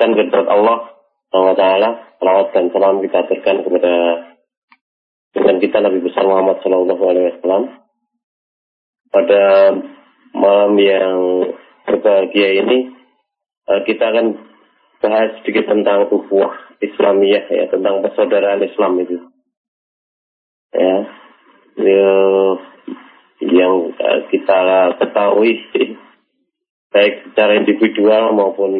Dihaturkan kepada Allah SWT, salawat dan salam kita aturkan kepada dengan kita Nabi besar Muhammad Sallallahu Alaihi Wasallam. Pada malam yang berbahagia ini eh, kita akan bahas sedikit tentang ukhuwah Islamiyah ya tentang persaudaraan Islam itu. Ya, ya yang eh, kita ketahui baik secara individual maupun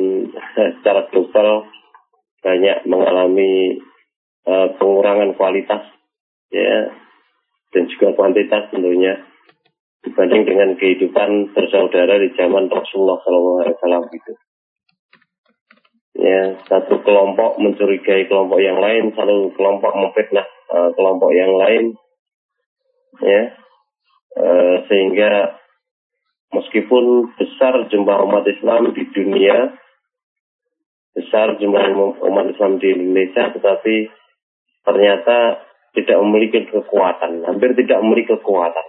secara global banyak mengalami uh, pengurangan kualitas ya dan juga kuantitas tentunya dibanding dengan kehidupan bersaudara di zaman Rasulullah SAW gitu. Ya, satu kelompok mencurigai kelompok yang lain, satu kelompok memfitnah uh, kelompok yang lain, ya, uh, sehingga meskipun besar jumlah umat Islam di dunia, besar jumlah umat Islam di Indonesia, tetapi ternyata tidak memiliki kekuatan, hampir tidak memiliki kekuatan.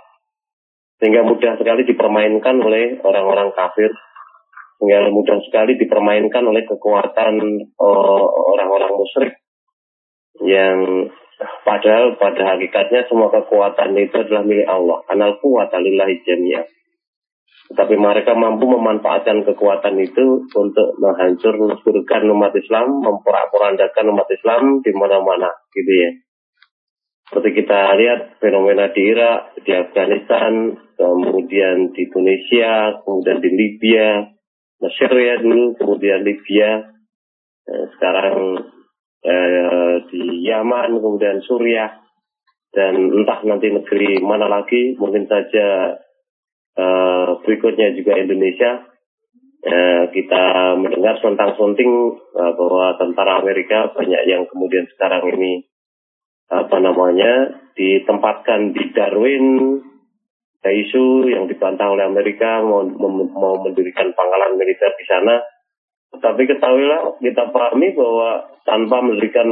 Sehingga mudah sekali dipermainkan oleh orang-orang kafir, sehingga mudah sekali dipermainkan oleh kekuatan uh, orang-orang musyrik yang padahal pada hakikatnya semua kekuatan itu adalah milik Allah. Anal kuat alillahi jami'ah. Tetapi mereka mampu memanfaatkan kekuatan itu untuk menghancurkan umat Islam, memporak-porandakan umat Islam di mana-mana, gitu ya. Seperti kita lihat fenomena di Irak, di Afghanistan, kemudian di Tunisia, kemudian di Libya, Mesir ya dulu, kemudian Libya, eh, sekarang eh, di Yaman, kemudian Suriah, dan entah nanti negeri mana lagi, mungkin saja eh, berikutnya juga Indonesia. Eh, kita mendengar tentang sunting eh, bahwa tentara Amerika banyak yang kemudian sekarang ini apa namanya ditempatkan di Darwin isu yang dibantah oleh Amerika mau, mau mendirikan pangkalan militer di sana tetapi ketahuilah kita pahami bahwa tanpa mendirikan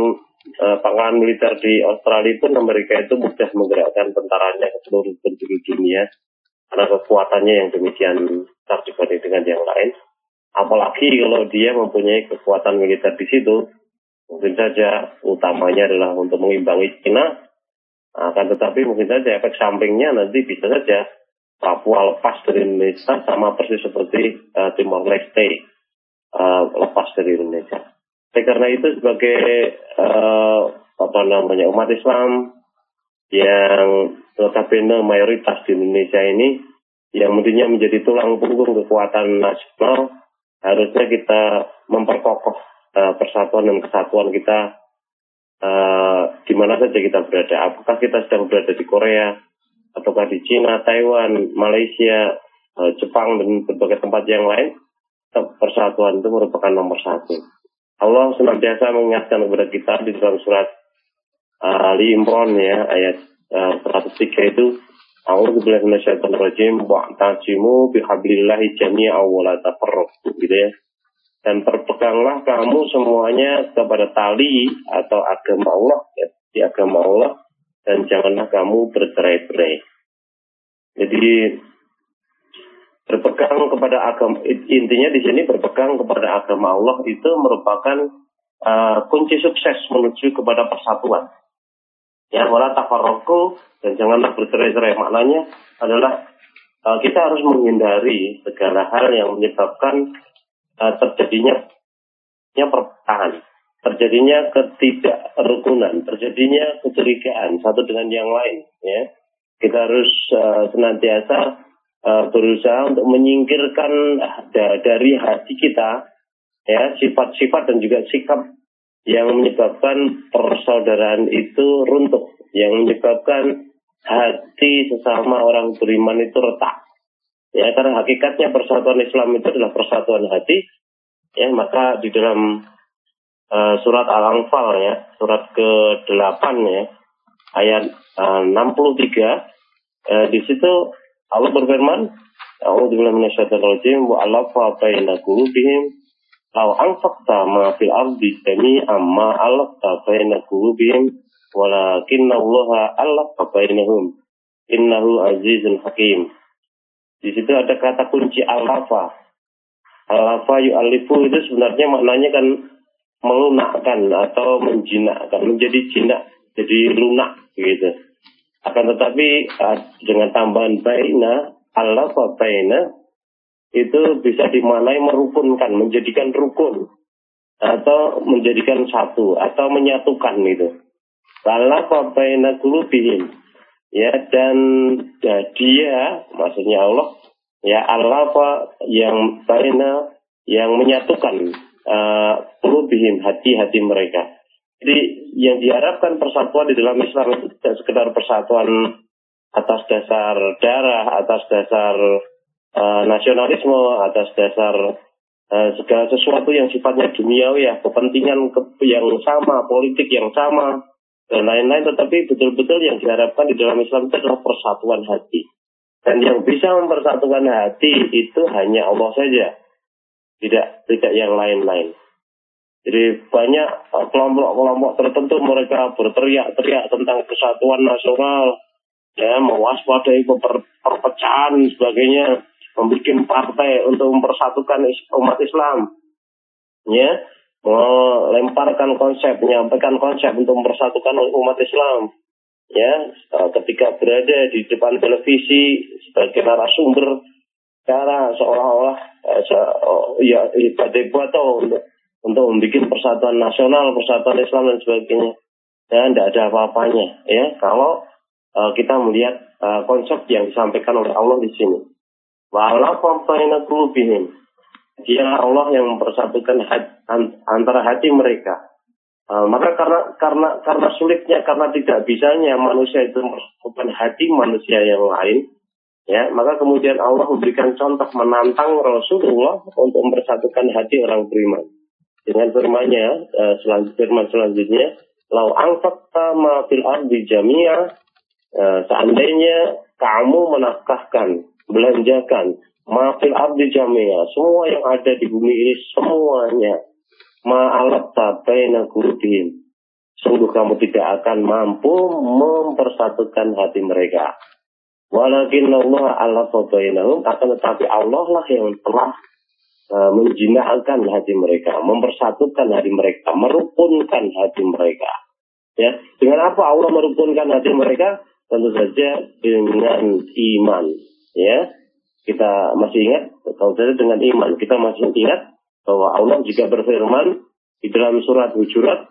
uh, pangkalan militer di Australia pun Amerika itu mudah menggerakkan tentaranya ke seluruh penjuru dunia karena kekuatannya yang demikian besar dibanding dengan yang lain apalagi kalau dia mempunyai kekuatan militer di situ Mungkin saja utamanya adalah untuk mengimbangi Cina, akan tetapi mungkin saja efek sampingnya nanti bisa saja Papua lepas dari Indonesia sama persis seperti uh, Timor Leste uh, lepas dari Indonesia. Jadi karena itu sebagai uh, apa namanya umat Islam yang notabene mayoritas di Indonesia ini yang mestinya menjadi tulang punggung kekuatan nasional harusnya kita memperkokoh uh, persatuan dan kesatuan kita uh, di mana saja kita berada. Apakah kita sedang berada di Korea, ataukah di Cina, Taiwan, Malaysia, uh, Jepang, dan berbagai tempat yang lain, persatuan itu merupakan nomor satu. Allah senantiasa mengingatkan kepada kita di dalam surat Ali Imran ya ayat uh, 103 itu A'udzu billahi minasyaitonir rajim wa'tasimu bihablillahi jami'a wa la tafarraqu gitu ya dan berpeganglah kamu semuanya kepada tali atau agama Allah ya, di agama Allah dan janganlah kamu bercerai-berai. Jadi berpegang kepada agama intinya di sini berpegang kepada agama Allah itu merupakan uh, kunci sukses menuju kepada persatuan. Ya, wala tafarroku dan janganlah bercerai-cerai maknanya adalah uh, kita harus menghindari segala hal yang menyebabkan uh, terjadinya ya perpecahan, terjadinya ketidakrukunan, terjadinya kecurigaan satu dengan yang lain. Ya, kita harus uh, senantiasa uh, berusaha untuk menyingkirkan dari hati kita ya sifat-sifat dan juga sikap yang menyebabkan persaudaraan itu runtuh, yang menyebabkan hati sesama orang beriman itu retak. Ya, karena hakikatnya persatuan Islam itu adalah persatuan hati. Ya, maka di dalam uh, surat Al-Anfal ya, surat ke-8 ya, ayat uh, 63 uh, di situ Allah berfirman, A'udzubillahi minasyaitonir rajim wa alafa baina qulubihim law anfaqta ma fil ardi jami'an ma alafta baina qulubihim walakinna Allah alafa bainahum innahu azizun hakim di situ ada kata kunci al-lafa. Alafa yu'alifu itu sebenarnya maknanya kan melunakkan atau menjinakkan, menjadi jinak, jadi lunak gitu. Akan tetapi dengan tambahan baina, alafa baina itu bisa dimaknai merukunkan, menjadikan rukun atau menjadikan satu atau menyatukan itu. Alafa baina kulubihim ya dan ya, dia maksudnya Allah ya Allah yang baina yang menyatukan uh, hati-hati mereka. Jadi yang diharapkan persatuan di dalam Islam itu tidak sekedar persatuan atas dasar darah, atas dasar uh, nasionalisme, atas dasar uh, segala sesuatu yang sifatnya duniawi ya, kepentingan ke yang sama, politik yang sama, dan lain-lain. Tetapi betul-betul yang diharapkan di dalam Islam itu adalah persatuan hati. Dan yang bisa mempersatukan hati itu hanya Allah saja. Tidak tidak yang lain-lain. Jadi banyak uh, kelompok-kelompok tertentu mereka berteriak-teriak tentang persatuan nasional, ya mewaspadai per perpecahan sebagainya, membuat partai untuk mempersatukan umat Islam, ya melemparkan konsep, menyampaikan konsep untuk mempersatukan umat Islam ya ketika berada di depan televisi sebagai narasumber cara seolah-olah se uh, ya debat atau untuk untuk membuat persatuan nasional, persatuan Islam dan sebagainya. Ya, tidak ada apa-apanya ya kalau uh, kita melihat uh, konsep yang disampaikan oleh Allah di sini. Walau pampaina kulubihim. Dia Allah yang mempersatukan antara hati mereka. Uh, maka karena karena karena sulitnya karena tidak bisanya manusia itu merupakan hati manusia yang lain ya maka kemudian Allah memberikan contoh menantang Rasulullah untuk mempersatukan hati orang beriman dengan firman-Nya uh, selanjut, firman selanjutnya lau angfaqta ma fil ardi jami'a uh, seandainya kamu menafkahkan belanjakan ma fil ardi jami'a semua yang ada di bumi ini semuanya ma'alat baina qulubihim. Sungguh kamu tidak akan mampu mempersatukan hati mereka. Walakin Allah Allah bainahum akan tetapi Allah lah yang telah uh, menjinakkan hati mereka, mempersatukan hati mereka, merukunkan hati mereka. Ya, dengan apa Allah merukunkan hati mereka? Tentu saja dengan iman. Ya, kita masih ingat kalau saja dengan iman, kita masih ingat bahwa Allah juga berfirman di dalam surat Hujurat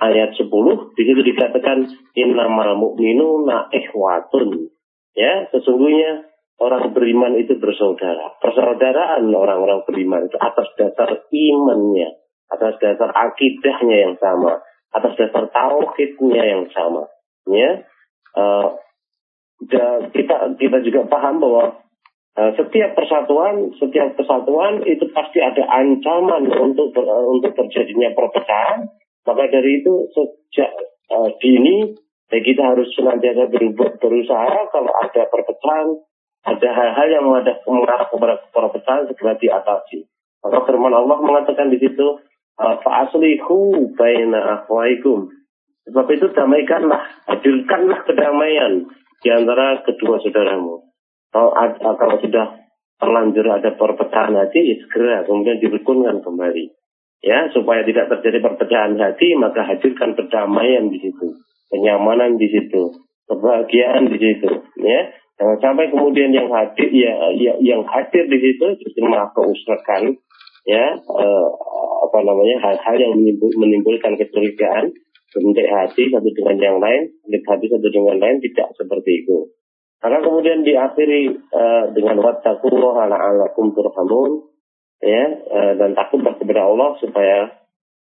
ayat 10 di situ dikatakan innamal mu'minuna ikhwatun. Ya sesungguhnya orang beriman itu bersaudara. Persaudaraan orang-orang beriman itu atas dasar imannya atas dasar akidahnya yang sama atas dasar tauhidnya yang sama. Ya uh, kita kita juga paham bahwa Eh, setiap persatuan, setiap kesatuan itu pasti ada ancaman untuk ber, untuk terjadinya perpecahan. Maka dari itu sejak uh, dini ya kita harus senantiasa berusaha kalau ada perpecahan, ada hal-hal yang mengarah kepada perpecahan segera diatasi. Maka firman Allah mengatakan di situ, eh, fa'aslihu baina akhwaikum. Sebab itu damaikanlah, hadirkanlah kedamaian di antara kedua saudaramu. Kalau, kalau sudah terlanjur ada perpecahan hati, ya segera kemudian dirukunkan kembali. Ya, supaya tidak terjadi perpecahan hati, maka hadirkan perdamaian di situ, kenyamanan di situ, kebahagiaan di situ. Ya, jangan sampai kemudian yang hadir, ya, ya yang hadir di situ justru malah keusrakan, ya, eh, apa namanya hal-hal yang menimbul, menimbulkan kecurigaan, bentuk hati satu dengan yang lain, bentuk hati satu dengan lain tidak seperti itu. Karena kemudian diakhiri uh, dengan wattaqullaha la'allakum turhamun ya uh, dan takutlah kepada Allah supaya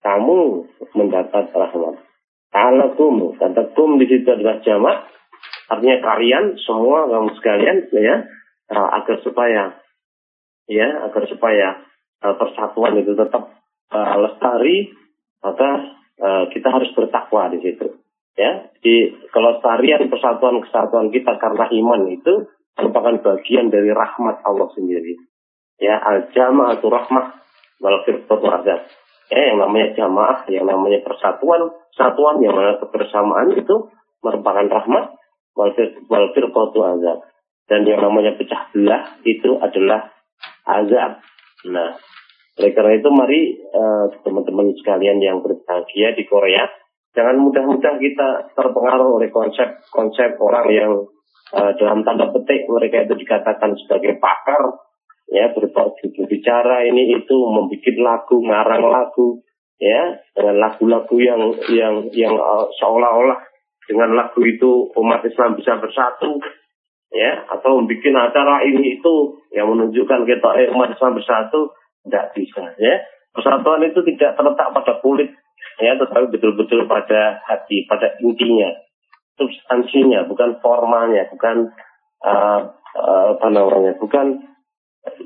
kamu mendapat rahmat. Ta'alakum, kata kum di situ adalah jamak, artinya kalian semua kamu sekalian ya uh, agar supaya ya agar supaya uh, persatuan itu tetap uh, lestari maka uh, kita harus bertakwa di situ. Ya di kelestarian persatuan kesatuan kita karena iman itu merupakan bagian dari rahmat Allah sendiri. Ya al jamaah rahmah wal firqatu azab ya yang namanya jamaah yang namanya persatuan satuan yang mana kebersamaan itu merupakan rahmat wal firqatu azab. Dan yang namanya pecah belah itu adalah azab. Nah Oleh karena itu mari uh, teman-teman sekalian yang berbahagia di Korea, jangan mudah-mudah kita terpengaruh oleh konsep-konsep orang yang uh, dalam tanda petik mereka itu dikatakan sebagai pakar, ya berbicara ini itu membuat lagu, ngarang lagu, ya dengan lagu-lagu yang yang yang uh, seolah-olah dengan lagu itu umat Islam bisa bersatu ya atau membuat acara ini itu yang menunjukkan kita eh, umat Islam bersatu tidak bisa ya. Persatuan itu tidak terletak pada kulit ya, tetapi betul-betul pada hati, pada intinya, substansinya, bukan formalnya, bukan uh, uh, apa namanya, bukan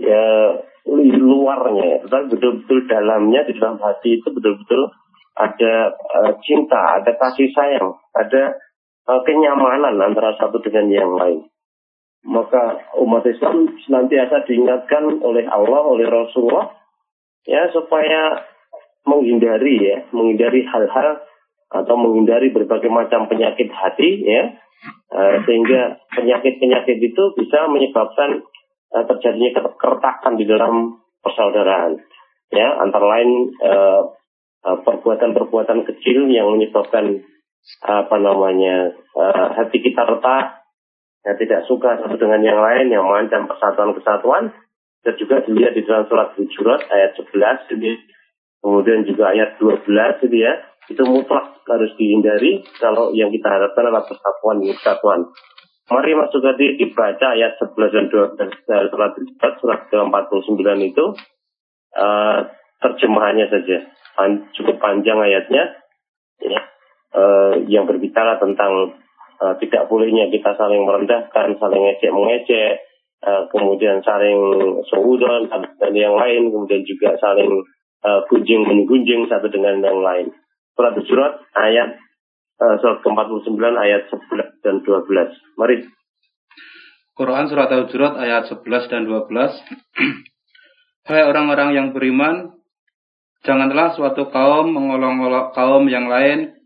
ya luarnya, tetapi betul-betul dalamnya di dalam hati itu betul-betul ada uh, cinta, ada kasih sayang, ada uh, kenyamanan antara satu dengan yang lain maka umat Islam senantiasa diingatkan oleh Allah, oleh Rasulullah, ya supaya menghindari ya, menghindari hal-hal atau menghindari berbagai macam penyakit hati ya, uh, sehingga penyakit-penyakit itu bisa menyebabkan uh, terjadinya keretakan di dalam persaudaraan, ya. Antara lain perbuatan-perbuatan uh, kecil yang menyebabkan apa namanya hati kita retak yang tidak suka satu dengan yang lain, yang mengancam persatuan kesatuan, dan juga dilihat di dalam surat Hujurat ayat 11 ini, kemudian juga ayat 12 ini ya, itu mutlak harus dihindari kalau yang kita harapkan adalah persatuan kesatuan. Mari masuk tadi dibaca ayat 11 dan 12 dari surat Hujurat, surat ke-49 itu, uh, terjemahannya saja. Cukup panjang ayatnya, ya, uh, yang berbicara tentang uh, tidak bolehnya kita saling merendahkan, saling ngecek mengecek, uh, kemudian saling seudon dan yang lain, kemudian juga saling uh, gunjing menggunjing satu dengan yang lain. Surat surat ayat uh, surat ke-49 ayat 11 dan 12. Mari. Quran surat Al-Hujurat ayat 11 dan 12. Hai orang-orang yang beriman, janganlah suatu kaum mengolok-olok kaum yang lain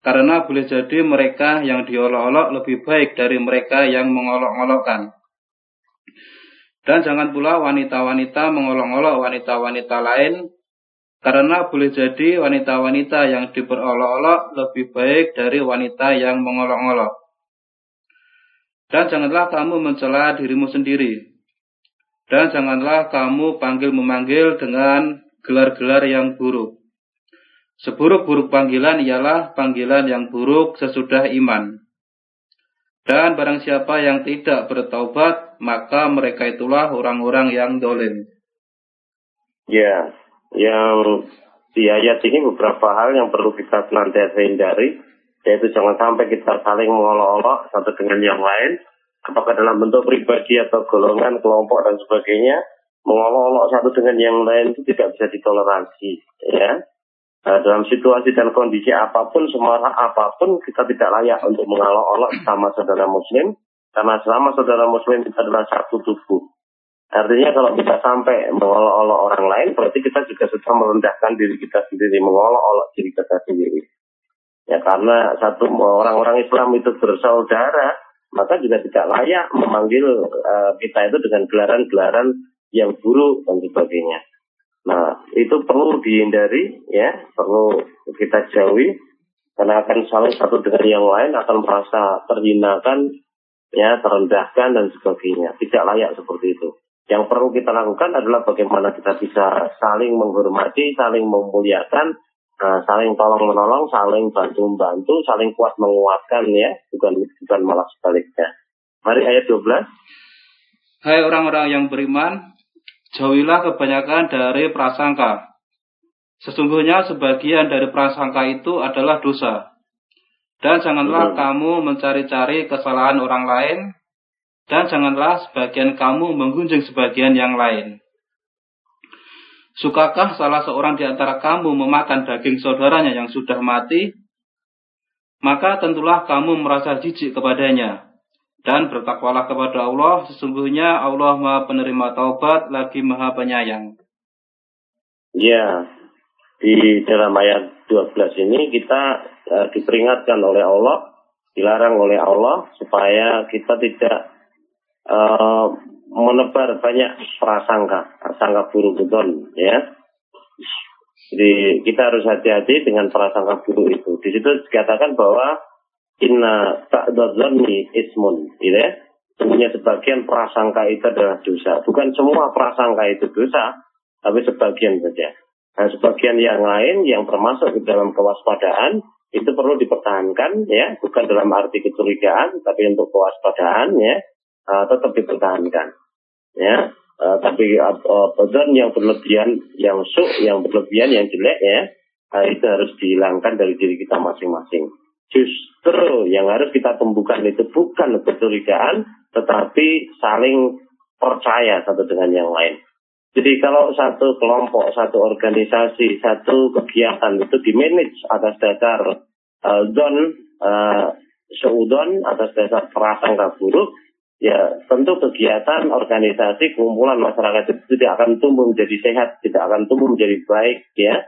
karena boleh jadi mereka yang diolok-olok lebih baik dari mereka yang mengolok-olokkan. Dan jangan pula wanita-wanita mengolok-olok wanita-wanita lain, karena boleh jadi wanita-wanita yang diperolok-olok lebih baik dari wanita yang mengolok-olok. Dan janganlah kamu mencela dirimu sendiri. Dan janganlah kamu panggil-memanggil dengan gelar-gelar yang buruk. Seburuk-buruk panggilan ialah panggilan yang buruk sesudah iman. Dan barang siapa yang tidak bertaubat, maka mereka itulah orang-orang yang dolim. Ya, yang di ayat ini beberapa hal yang perlu kita senantiasa hindari, yaitu jangan sampai kita saling mengolok-olok satu dengan yang lain, apakah dalam bentuk pribadi atau golongan, kelompok dan sebagainya, mengolok-olok satu dengan yang lain itu tidak bisa ditoleransi, ya. Nah, dalam situasi dan kondisi apa pun, semarah apa pun, kita tidak layak untuk mengalok-olok sama saudara muslim, karena selama saudara muslim kita adalah satu tubuh. Artinya kalau kita sampai mengolok-olok orang lain, berarti kita juga sudah merendahkan diri kita sendiri, mengolok-olok diri kita sendiri. Ya karena satu orang-orang Islam itu bersaudara, maka juga tidak layak memanggil uh, kita itu dengan gelaran-gelaran yang buruk dan sebagainya. Nah, itu perlu dihindari, ya, perlu kita jauhi, karena akan saling satu dengan yang lain akan merasa terhinakan, ya, terendahkan dan sebagainya. Tidak layak seperti itu. Yang perlu kita lakukan adalah bagaimana kita bisa saling menghormati, saling memuliakan, nah, saling tolong menolong, saling bantu membantu, saling kuat menguatkan, ya, bukan bukan malah sebaliknya. Mari ayat 12. Hai orang-orang yang beriman, Jauhilah kebanyakan dari prasangka. Sesungguhnya sebagian dari prasangka itu adalah dosa. Dan janganlah kamu mencari-cari kesalahan orang lain, dan janganlah sebagian kamu menggunjing sebagian yang lain. Sukakah salah seorang di antara kamu memakan daging saudaranya yang sudah mati? Maka tentulah kamu merasa jijik kepadanya dan bertakwalah kepada Allah sesungguhnya Allah Maha penerima taubat lagi Maha penyayang. Ya, di dalam ayat 12 ini kita uh, diperingatkan oleh Allah, dilarang oleh Allah supaya kita tidak uh, menebar banyak prasangka, prasangka buruk betul ya. Jadi kita harus hati-hati dengan prasangka buruk itu. Di situ dikatakan bahwa inna ta'dadzanni ismun, gitu ya. Sebenarnya sebagian prasangka itu adalah dosa. Bukan semua prasangka itu dosa, tapi sebagian saja. Nah, sebagian yang lain yang termasuk di dalam kewaspadaan itu perlu dipertahankan ya, bukan dalam arti kecurigaan, tapi untuk kewaspadaan ya, uh, tetap dipertahankan. Ya, uh, tapi uh, yang berlebihan, yang su, yang berlebihan, yang jelek ya, uh, itu harus dihilangkan dari diri kita masing-masing. Justru yang harus kita tumbuhkan itu bukan kecurigaan, tetapi saling percaya satu dengan yang lain. Jadi kalau satu kelompok, satu organisasi, satu kegiatan itu dimanage atas dasar uh, don, uh, seudon, atas dasar prasangka buruk, ya tentu kegiatan organisasi kumpulan masyarakat itu tidak akan tumbuh menjadi sehat, tidak akan tumbuh menjadi baik, ya.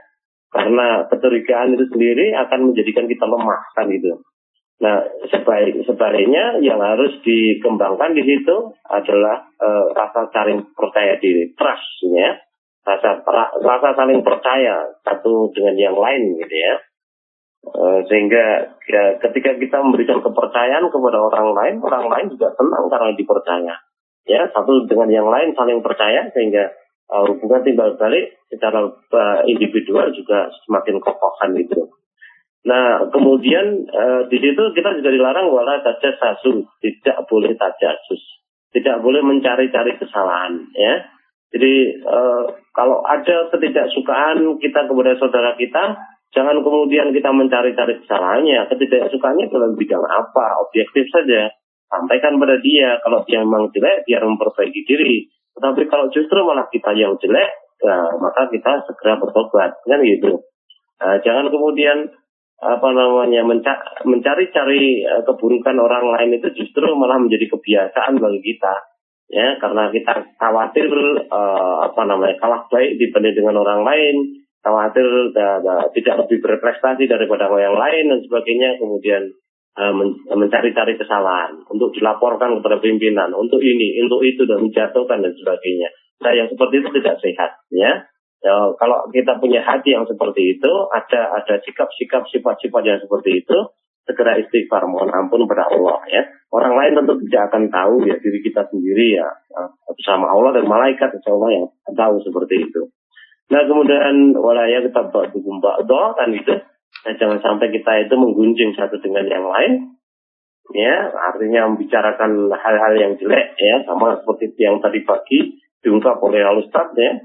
Karena kecurigaan itu sendiri akan menjadikan kita lemah, kan gitu. Nah, sebaik, sebaliknya yang harus dikembangkan di situ adalah e, rasa saling percaya diri, trust ya. Rasa rasa saling percaya satu dengan yang lain gitu ya. E, sehingga ya, ketika kita memberikan kepercayaan kepada orang lain, orang lain juga senang karena dipercaya. Ya, satu dengan yang lain saling percaya sehingga uh, hubungan timbal balik secara uh, individual juga semakin kokohan gitu. Nah, kemudian uh, di situ kita juga dilarang wala sasu, tidak boleh tajasus, tidak boleh mencari-cari kesalahan, ya. Jadi uh, kalau ada ketidaksukaan kita kepada saudara kita, jangan kemudian kita mencari-cari kesalahannya. Ketidaksukaannya dalam bidang apa? Objektif saja. Sampaikan pada dia. Kalau dia memang jelek, biar memperbaiki diri. Tetapi kalau justru malah kita yang jelek, ya, maka kita segera bertobat, kan gitu. Nah, jangan kemudian apa namanya mencari-cari uh, keburukan orang lain itu justru malah menjadi kebiasaan bagi kita. Ya karena kita khawatir uh, apa namanya kalah baik dibanding dengan orang lain khawatir da, tidak lebih berprestasi daripada yang lain dan sebagainya. Kemudian uh, mencari-cari kesalahan untuk dilaporkan kepada pimpinan untuk ini untuk itu dan menjatuhkan dan sebagainya nah yang seperti itu tidak sehat ya Ya, kalau kita punya hati yang seperti itu, ada ada sikap-sikap sifat-sifat yang seperti itu, segera istighfar mohon ampun kepada Allah ya. Orang lain tentu tidak akan tahu ya diri kita sendiri ya bersama Allah dan malaikat insya Allah yang tahu seperti itu. Nah kemudian walaya kita doa kan itu. Nah, jangan sampai kita itu menggunjing satu dengan yang lain. Ya, artinya membicarakan hal-hal yang jelek ya, sama seperti yang tadi pagi diungkap oleh Al Ustaz ya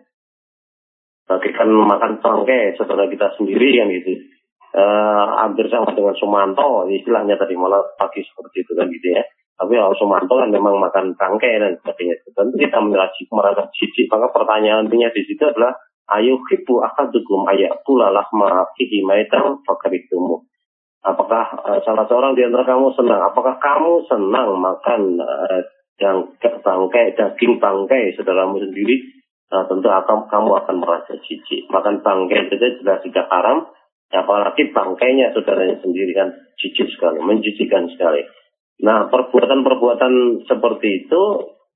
bagikan makan tangke saudara kita sendiri kan gitu. Uh, hampir sama dengan Sumanto istilahnya tadi malah pagi seperti itu kan gitu ya. Tapi kalau Sumanto kan memang makan tangke dan sebagainya. Tentu kita merasa jijik. Maka pertanyaannya di situ adalah ayo hibu akadukum ayat pula lahma fihi maitan fakaritumu. Apakah uh, salah seorang di antara kamu senang? Apakah kamu senang makan uh, yang bangkai, daging bangkai saudaramu sendiri nah, tentu akan kamu akan merasa jijik. Makan bangkai saja sudah tidak haram, apalagi bangkainya saudaranya sendiri kan jijik sekali, menjijikkan sekali. Nah, perbuatan-perbuatan seperti itu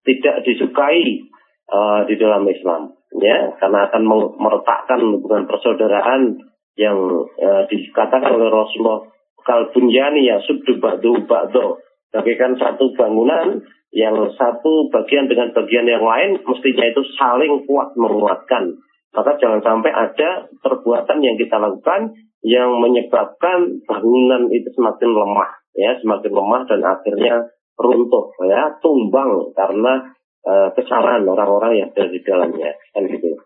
tidak disukai uh, di dalam Islam, ya, karena akan meretakkan hubungan persaudaraan yang uh, dikatakan oleh Rasulullah kalbunjani ya subdu ba'du ba'du. Bagaikan satu bangunan yang satu bagian dengan bagian yang lain mestinya itu saling kuat menguatkan. Maka jangan sampai ada perbuatan yang kita lakukan yang menyebabkan bangunan itu semakin lemah, ya, semakin lemah dan akhirnya runtuh, ya, tumbang karena kesalahan orang-orang yang ada di dalamnya, kan gitu.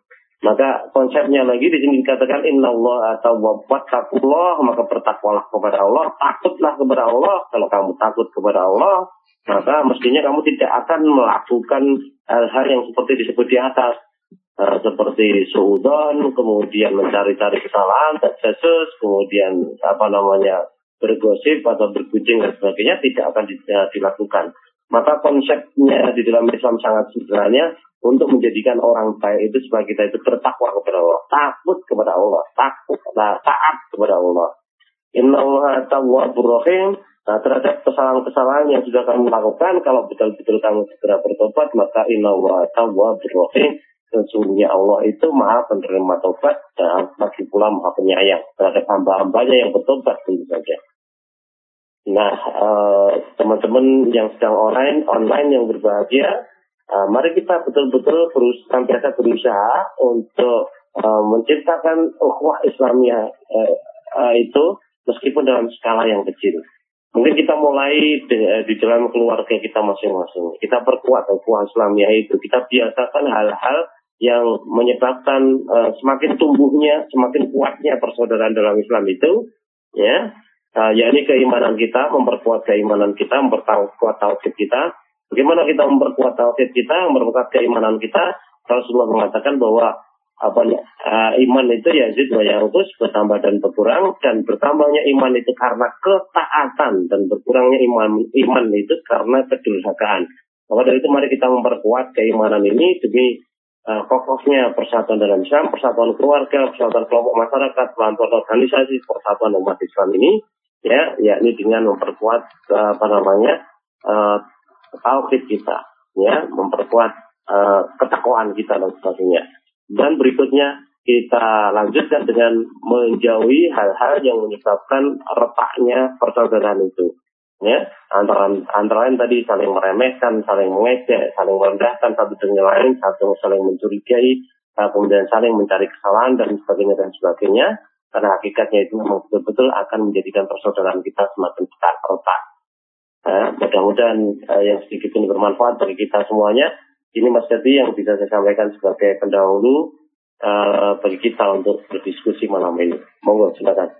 Maka konsepnya lagi di sini dikatakan Inna Allah atau wabattakullah maka bertakwalah kepada Allah, takutlah kepada Allah. Kalau kamu takut kepada Allah, maka mestinya kamu tidak akan melakukan hal-hal yang seperti disebut di atas uh, seperti suudon kemudian mencari-cari kesalahan terjesus kemudian apa namanya bergosip atau berkucing dan sebagainya tidak akan eh, dilakukan maka konsepnya di dalam Islam sangat sederhana untuk menjadikan orang baik itu sebagai kita itu bertakwa kepada Allah. Takut kepada Allah. Takut nah, taat kepada Allah. Inna Allah tawwabur Nah, terhadap kesalahan-kesalahan yang sudah kamu lakukan, kalau betul-betul kamu segera bertobat, maka inna wa tawwabur sesungguhnya Allah itu maha penerima tobat dan lagi pula maha penyayang terhadap hamba-hambanya yang bertobat tentu saja. Nah, eh, teman-teman yang sedang online, online yang berbahagia, uh, mari kita betul-betul berusaha, biasa berusaha untuk uh, menciptakan ukhuwah Islamiyah uh, uh, itu meskipun dalam skala yang kecil. Mungkin kita mulai di, di dalam keluarga kita masing-masing. Kita perkuat ukhuwah Islamiyah itu. Kita biasakan hal-hal yang menyebabkan uh, semakin tumbuhnya, semakin kuatnya persaudaraan dalam Islam itu, ya, uh, yakni keimanan kita, memperkuat keimanan kita, memperkuat tauhid kita. Bagaimana kita memperkuat tauhid kita, memperkuat keimanan kita? Rasulullah mengatakan bahwa apa uh, iman itu ya yazid wa terus bertambah dan berkurang dan bertambahnya iman itu karena ketaatan dan berkurangnya iman iman itu karena kedurhakaan. Maka dari itu mari kita memperkuat keimanan ini demi uh, kokohnya persatuan dalam Islam, persatuan keluarga, persatuan kelompok masyarakat, persatuan organisasi, persatuan umat Islam ini ya yakni dengan memperkuat uh, apa namanya uh, tauhid kita ya memperkuat uh, ketakwaan kita dan sebagainya. Dan berikutnya kita lanjutkan dengan menjauhi hal-hal yang menyebabkan retaknya persaudaraan itu. Ya, antara antara lain tadi saling meremehkan, saling mengejek, saling merendahkan satu dengan lain, satu saling mencurigai, kemudian saling mencari kesalahan dan sebagainya dan sebagainya. Karena hakikatnya itu betul-betul akan menjadikan persaudaraan kita semakin retak. retak. Nah, mudah-mudahan uh, yang sedikit ini bermanfaat bagi kita semuanya. Ini Mas Jadi yang bisa saya sampaikan sebagai pendahulu uh, bagi kita untuk berdiskusi malam ini. Monggo, silakan.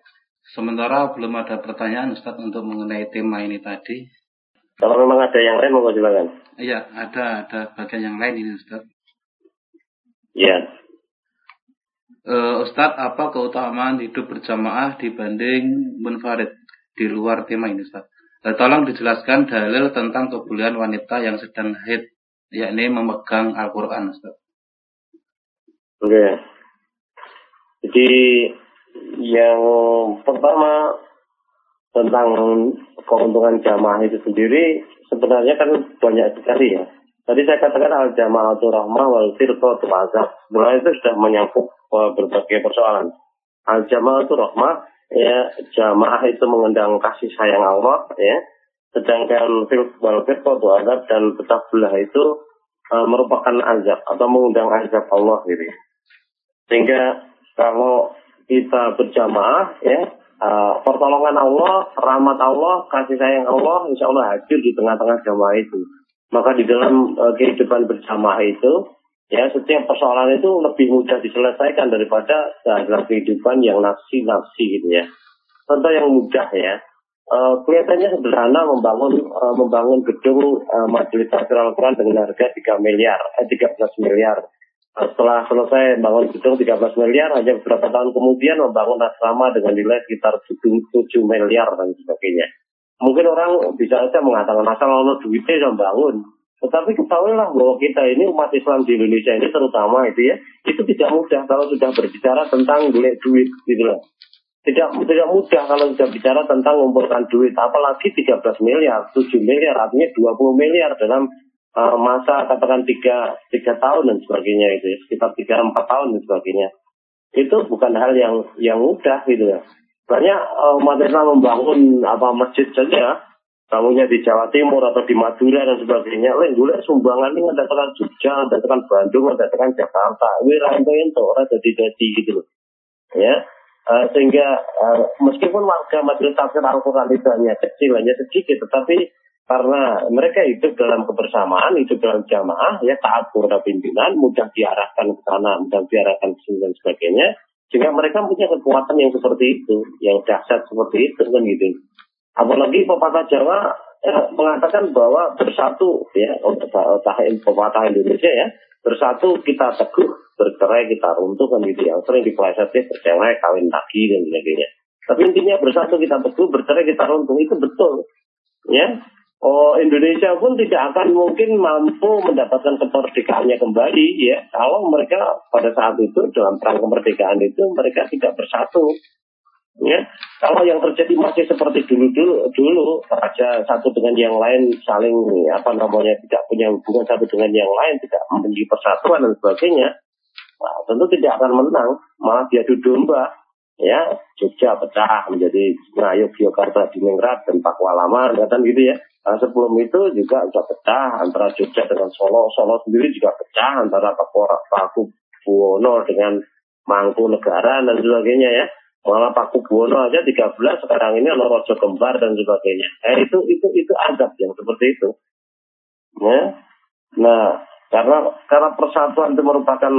Sementara belum ada pertanyaan Ustaz untuk mengenai tema ini tadi. Kalau memang ada yang lain, monggo silakan. Iya, ada ada bagian yang lain ini Ustaz. Iya. Uh, Ustaz, apa keutamaan hidup berjamaah dibanding munfarid di luar tema ini Ustaz? Uh, tolong dijelaskan dalil tentang kebolehan wanita yang sedang haid yakni memegang Al-Quran Ustaz. Oke. Okay. Jadi yang pertama tentang keuntungan jamaah itu sendiri sebenarnya kan banyak sekali ya. Tadi saya katakan al jamaah itu rahmah wal firqa itu azab. Sebenarnya itu sudah menyangkut berbagai persoalan. Al jamaah itu rahmah ya jamaah itu mengundang kasih sayang Allah ya Sedangkan wal firqa azab dan pecah belah itu uh, merupakan azab atau mengundang azab Allah gitu. Ya. Sehingga kalau kita berjamaah ya uh, pertolongan Allah, rahmat Allah, kasih sayang Allah insya Allah hadir di tengah-tengah jamaah itu. Maka di dalam uh, kehidupan berjamaah itu ya setiap persoalan itu lebih mudah diselesaikan daripada dalam kehidupan yang nafsi-nafsi gitu ya. Contoh yang mudah ya, Uh, kelihatannya sederhana membangun uh, membangun gedung uh, majelis tafsir Al-Quran dengan harga 3 miliar, eh, 13 miliar. Setelah selesai membangun gedung 13 miliar, hanya beberapa tahun kemudian membangun asrama dengan nilai sekitar 7, 7 miliar dan sebagainya. Mungkin orang bisa saja mengatakan asal Allah duitnya membangun. Tetapi ketahuilah bahwa kita ini umat Islam di Indonesia ini terutama itu ya, itu tidak mudah kalau sudah berbicara tentang duit duit gitu loh. Tidak tidak mudah kalau sudah bicara tentang mengumpulkan duit apalagi 13 miliar 7 miliar artinya 20 miliar dalam uh, masa katakan 3 3 tahun dan sebagainya itu ya, sekitar 3 4 tahun dan sebagainya. Itu bukan hal yang yang mudah gitu ya. Banyak uh, umat Islam membangun apa masjid saja bangunnya di Jawa Timur atau di Madura dan sebagainya. Lain dulu sumbangan ini ada tekan Jogja ada tekan Bandung ada tekan Jakarta wiranto itu orang jadi jadi gitu loh ya. Uh, sehingga uh, meskipun warga majelis tafsir Al-Quran itu hanya kecil, hanya sedikit, tetapi karena mereka hidup dalam kebersamaan, hidup dalam jamaah, ya taat kepada pimpinan, mudah diarahkan ke sana, mudah diarahkan ke sini dan sebagainya, sehingga mereka punya kekuatan yang seperti itu, yang dahsyat seperti itu kan gitu. Apalagi pepatah Jawa eh, mengatakan bahwa bersatu ya untuk pepatah Indonesia ya bersatu kita teguh, bercerai kita runtuh kan gitu yang sering dipelesetnya bercerai kawin lagi dan sebagainya. Tapi intinya bersatu kita teguh, bercerai kita runtuh itu betul. Ya, Oh Indonesia pun tidak akan mungkin mampu mendapatkan kemerdekaannya kembali ya kalau mereka pada saat itu dalam perang kemerdekaan itu mereka tidak bersatu Ya, kalau yang terjadi masih seperti dulu dulu dulu saja satu dengan yang lain saling apa namanya tidak punya hubungan satu dengan yang lain tidak memiliki persatuan dan sebagainya, nah, tentu tidak akan menang, malah dia domba. Ya, Jogja pecah menjadi nah, Yogyakarta, Diningrat, dan Pakualaman, kan gitu ya. Nah, sebelum itu juga sudah pecah antara Jogja dengan Solo. Solo sendiri juga pecah antara Paku Buwono dengan Mangku Negara dan sebagainya ya. Malah Paku Buwono aja 13 sekarang ini ada Rojo Kembar dan sebagainya. Eh, itu itu itu adab yang seperti itu. Ya. Nah, karena karena persatuan itu merupakan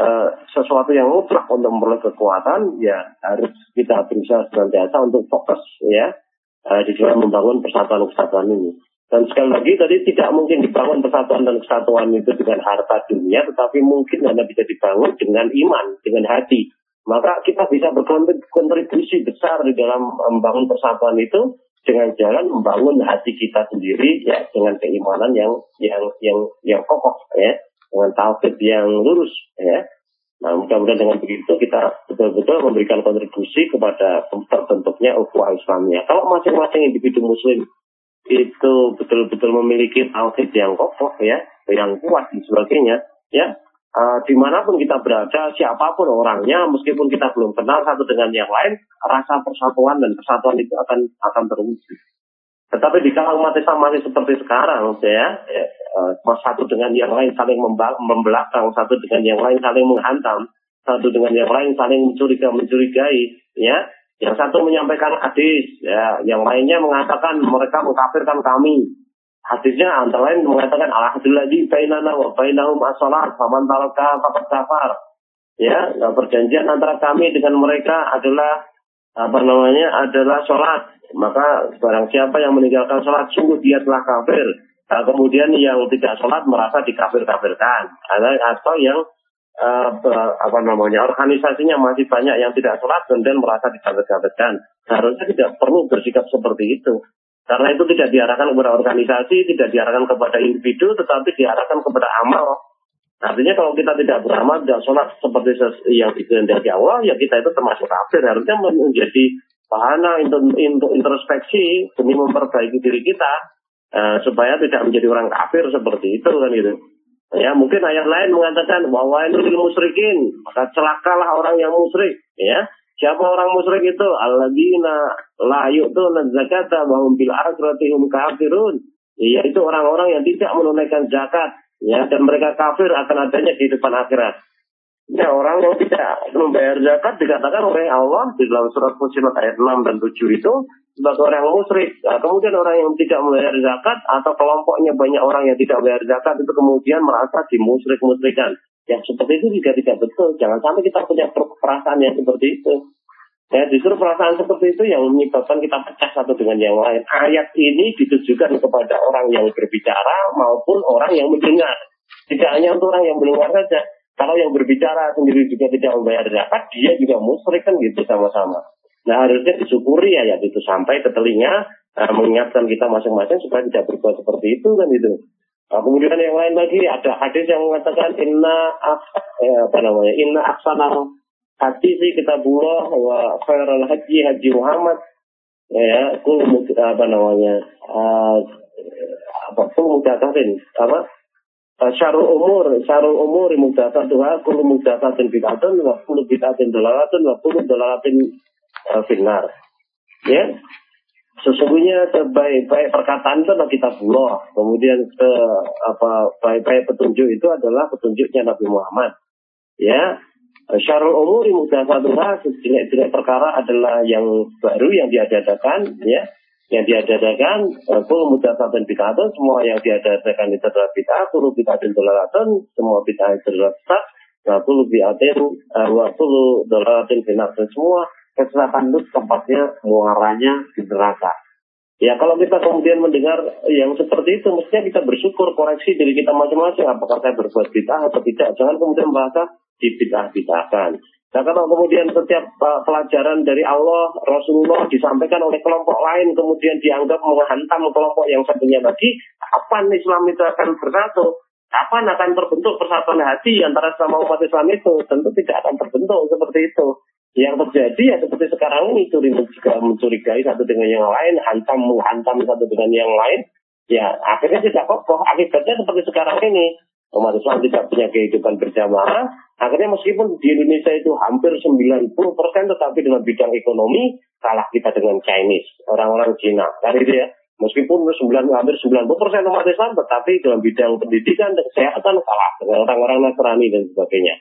uh, sesuatu yang mutlak untuk memperoleh kekuatan, ya harus kita berusaha senantiasa untuk fokus ya uh, di dalam membangun persatuan kesatuan ini. Dan sekali lagi tadi tidak mungkin dibangun persatuan dan kesatuan itu dengan harta dunia, tetapi mungkin hanya bisa dibangun dengan iman, dengan hati. Maka kita bisa berkontribusi besar di dalam membangun persatuan itu dengan jalan membangun hati kita sendiri ya dengan keimanan yang yang yang yang kokoh ya dengan tauhid yang lurus ya. Nah mudah-mudahan dengan begitu kita betul-betul memberikan kontribusi kepada terbentuknya ukhuwah Islamnya kalau masing-masing individu muslim itu betul-betul memiliki tauhid yang kokoh ya yang kuat dan sebagainya ya uh, di mana pun kita berada, siapa pun orangnya, meskipun kita belum kenal satu dengan yang lain, rasa persatuan dan persatuan itu akan akan terwujud. Tetapi di kalangan umat Islam masih seperti sekarang, ya, ya uh, satu dengan yang lain saling membelakang, satu dengan yang lain saling menghantam, satu dengan yang lain saling mencurigai, mencurigai, ya. Yang satu menyampaikan hadis, ya, yang lainnya mengatakan mereka mengkafirkan kami, Hadisnya antara lain mengatakan alhamdulillah bainana wa bainahum as-salat faman talaka faqad kafar. Ya, perjanjian antara kami dengan mereka adalah apa namanya adalah sholat. Maka barang siapa yang meninggalkan sholat sungguh dia telah kafir. Nah, kemudian yang tidak sholat merasa dikafir-kafirkan. Atau yang uh, apa namanya organisasinya masih banyak yang tidak sholat kemudian merasa dikafir-kafirkan. Seharusnya tidak perlu bersikap seperti itu. Karena itu tidak diarahkan kepada organisasi, tidak diarahkan kepada individu, tetapi diarahkan kepada amal. Artinya kalau kita tidak beramal, tidak sholat seperti yang dikehendaki Allah, ya kita itu termasuk kafir. Harusnya menjadi bahana untuk, introspeksi demi memperbaiki diri kita uh, supaya tidak menjadi orang kafir seperti itu kan itu. Ya mungkin ayat lain mengatakan bahwa ini musyrikin maka celakalah orang yang musyrik ya Siapa orang musyrik itu? Alladzina la yu'tuna zakata wa hum bil akhirati hum kafirun. Yaitu orang-orang yang tidak menunaikan zakat ya dan mereka kafir akan adanya kehidupan akhirat. Ya, orang yang tidak membayar zakat dikatakan oleh Allah di dalam surat Fusilat ayat 6 dan 7 itu sebagai orang musyrik. Nah, kemudian orang yang tidak membayar zakat atau kelompoknya banyak orang yang tidak membayar zakat itu kemudian merasa dimusyrik-musyrikan. Yang seperti itu juga tidak betul. Jangan sampai kita punya perasaan yang seperti itu. Ya, justru perasaan seperti itu yang menyebabkan kita pecah satu dengan yang lain. Ayat ini ditujukan kepada orang yang berbicara maupun orang yang mendengar. Tidak hanya untuk orang yang mendengar saja. Kalau yang berbicara sendiri juga tidak membayar zakat, dia juga musyrik kan gitu sama-sama. Nah harusnya disyukuri ayat itu sampai ke telinga, uh, mengingatkan kita masing-masing supaya tidak berbuat seperti itu kan itu. Nah, kemudian yang lain lagi ada hadis yang mengatakan inna eh, apa namanya? Inna aksana hati sih kita buah wa khairul haji haji Muhammad. Ya kul apa namanya? Uh, apa kul mudatatin apa? Uh, syarul umur syarul umur mudatatua kul mudatatin bid'atun wa kul bid'atin dalalatun wa kul dalalatin uh, finnar. Ya sesungguhnya sebaik-baik perkataan itu adalah kita. Kemudian ke apa baik-baik petunjuk itu adalah petunjuknya Nabi Muhammad. Ya, Syarul umuri muhdatsatuha sejelek-jelek perkara adalah yang baru yang diadakan ya yang diadakan kul muhdatsatun bid'atun semua yang diadakan itu adalah bid'ah kul bid'atun dolalatun semua bid'ah itu adalah sesat wa kul bid'atin dolalatin semua kesesatan itu tempatnya muaranya di neraka. Ya kalau kita kemudian mendengar yang seperti itu, mestinya kita bersyukur koreksi diri kita masing-masing. Apakah saya berbuat bid'ah atau tidak? Jangan kemudian bahasa dibid'ah-bid'ahkan. Nah kalau kemudian setiap uh, pelajaran dari Allah, Rasulullah disampaikan oleh kelompok lain, kemudian dianggap menghantam kelompok yang satunya lagi, kapan Islam itu akan bersatu? Kapan akan terbentuk persatuan hati antara sama umat Islam itu? Tentu tidak akan terbentuk seperti itu. Yang terjadi ya seperti sekarang ini curi mencurigai satu dengan yang lain, hantam menghantam satu dengan yang lain. Ya akhirnya tidak kokoh. Akibatnya seperti sekarang ini umat Islam tidak punya kehidupan berjamaah, Akhirnya meskipun di Indonesia itu hampir 90% tetapi dengan bidang ekonomi kalah kita dengan Chinese, orang-orang Cina. Kan itu ya. Meskipun 9, hampir 90% umat Islam, tetapi dalam bidang pendidikan dan kesehatan kalah dengan orang-orang Nasrani dan sebagainya.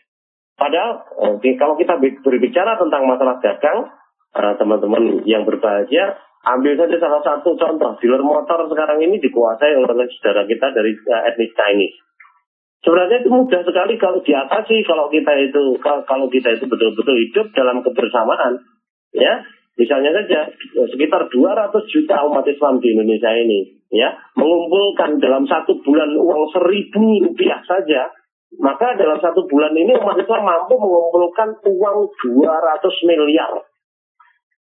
Padahal eh, kalau kita berbicara tentang masalah dagang, eh, teman-teman yang berbahagia, ambil saja salah satu contoh, dealer motor sekarang ini dikuasai oleh saudara kita dari eh, etnis Chinese. Sebenarnya itu mudah sekali kalau diatasi kalau kita itu kalau kita itu betul-betul hidup dalam kebersamaan, ya Misalnya saja sekitar 200 juta umat Islam di Indonesia ini ya mengumpulkan dalam satu bulan uang seribu rupiah saja maka dalam satu bulan ini umat Islam mampu mengumpulkan uang 200 miliar.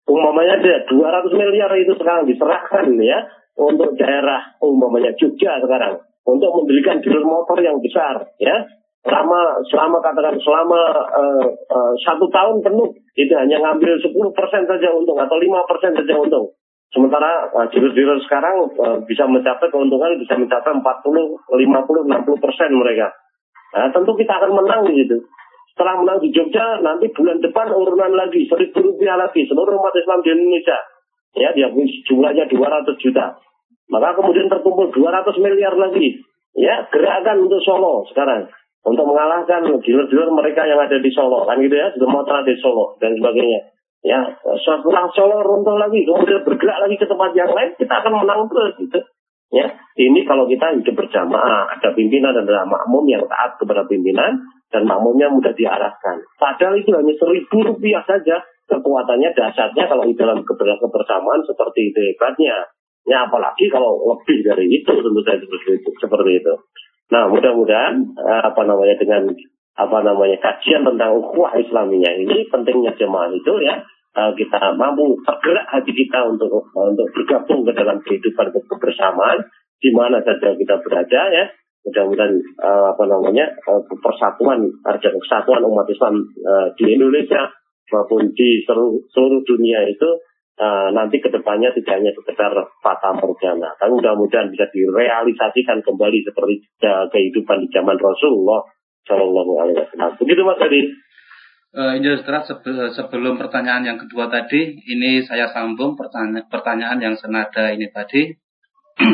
Umpamanya ada 200 miliar itu sekarang diserahkan ya untuk daerah umpamanya Jogja sekarang untuk mendirikan dealer motor yang besar ya selama selama katakan selama uh, uh, satu tahun penuh itu hanya ngambil 10% saja untung atau 5% saja untung. Sementara uh, dealer-dealer sekarang uh, bisa mencapai keuntungan bisa mencapai 40, 50, 60 persen mereka. Nah, tentu kita akan menang gitu. Setelah menang di Jogja, nanti bulan depan urunan lagi, seribu rupiah lagi, seluruh umat Islam di Indonesia. Ya, dia jumlahnya 200 juta. Maka kemudian terkumpul 200 miliar lagi. Ya, gerakan untuk Solo sekarang untuk mengalahkan dealer-dealer mereka yang ada di Solo kan gitu ya mau di Solo dan sebagainya ya setelah Solo runtuh lagi kemudian bergerak lagi ke tempat yang lain kita akan menang terus gitu ya ini kalau kita hidup berjamaah ada pimpinan dan ada makmum yang taat kepada pimpinan dan makmumnya mudah diarahkan. Padahal itu hanya seribu rupiah saja kekuatannya dasarnya kalau di dalam kebersamaan seperti itu hebatnya. Ya apalagi kalau lebih dari itu tentu saja seperti itu. Nah, mudah-mudahan eh, apa namanya dengan apa namanya kajian tentang ukhuwah Islaminya ini pentingnya jemaah itu ya eh, kita mampu tergerak hati kita untuk untuk bergabung ke dalam kehidupan kebersamaan di mana saja kita berada ya mudah-mudahan uh, apa namanya uh, persatuan ada kesatuan umat Islam uh, di Indonesia maupun di seluruh, seluruh dunia itu uh, nanti ke depannya tidak hanya sekedar fata morgana, tapi mudah-mudahan bisa direalisasikan kembali seperti uh, kehidupan di zaman Rasulullah Shallallahu Alaihi Wasallam. Begitu Mas Adi. Uh, sebelum pertanyaan yang kedua tadi, ini saya sambung pertanya pertanyaan yang senada ini tadi.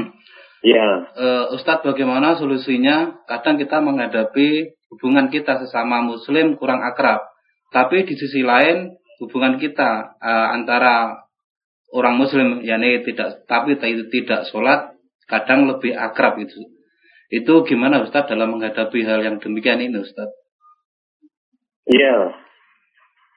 ya. Uh, Ustadz, bagaimana solusinya? Kadang kita menghadapi hubungan kita sesama Muslim kurang akrab, tapi di sisi lain hubungan kita uh, antara orang muslim yakni tidak tapi tidak sholat kadang lebih akrab itu itu gimana Ustaz dalam menghadapi hal yang demikian ini Ustaz? Iya,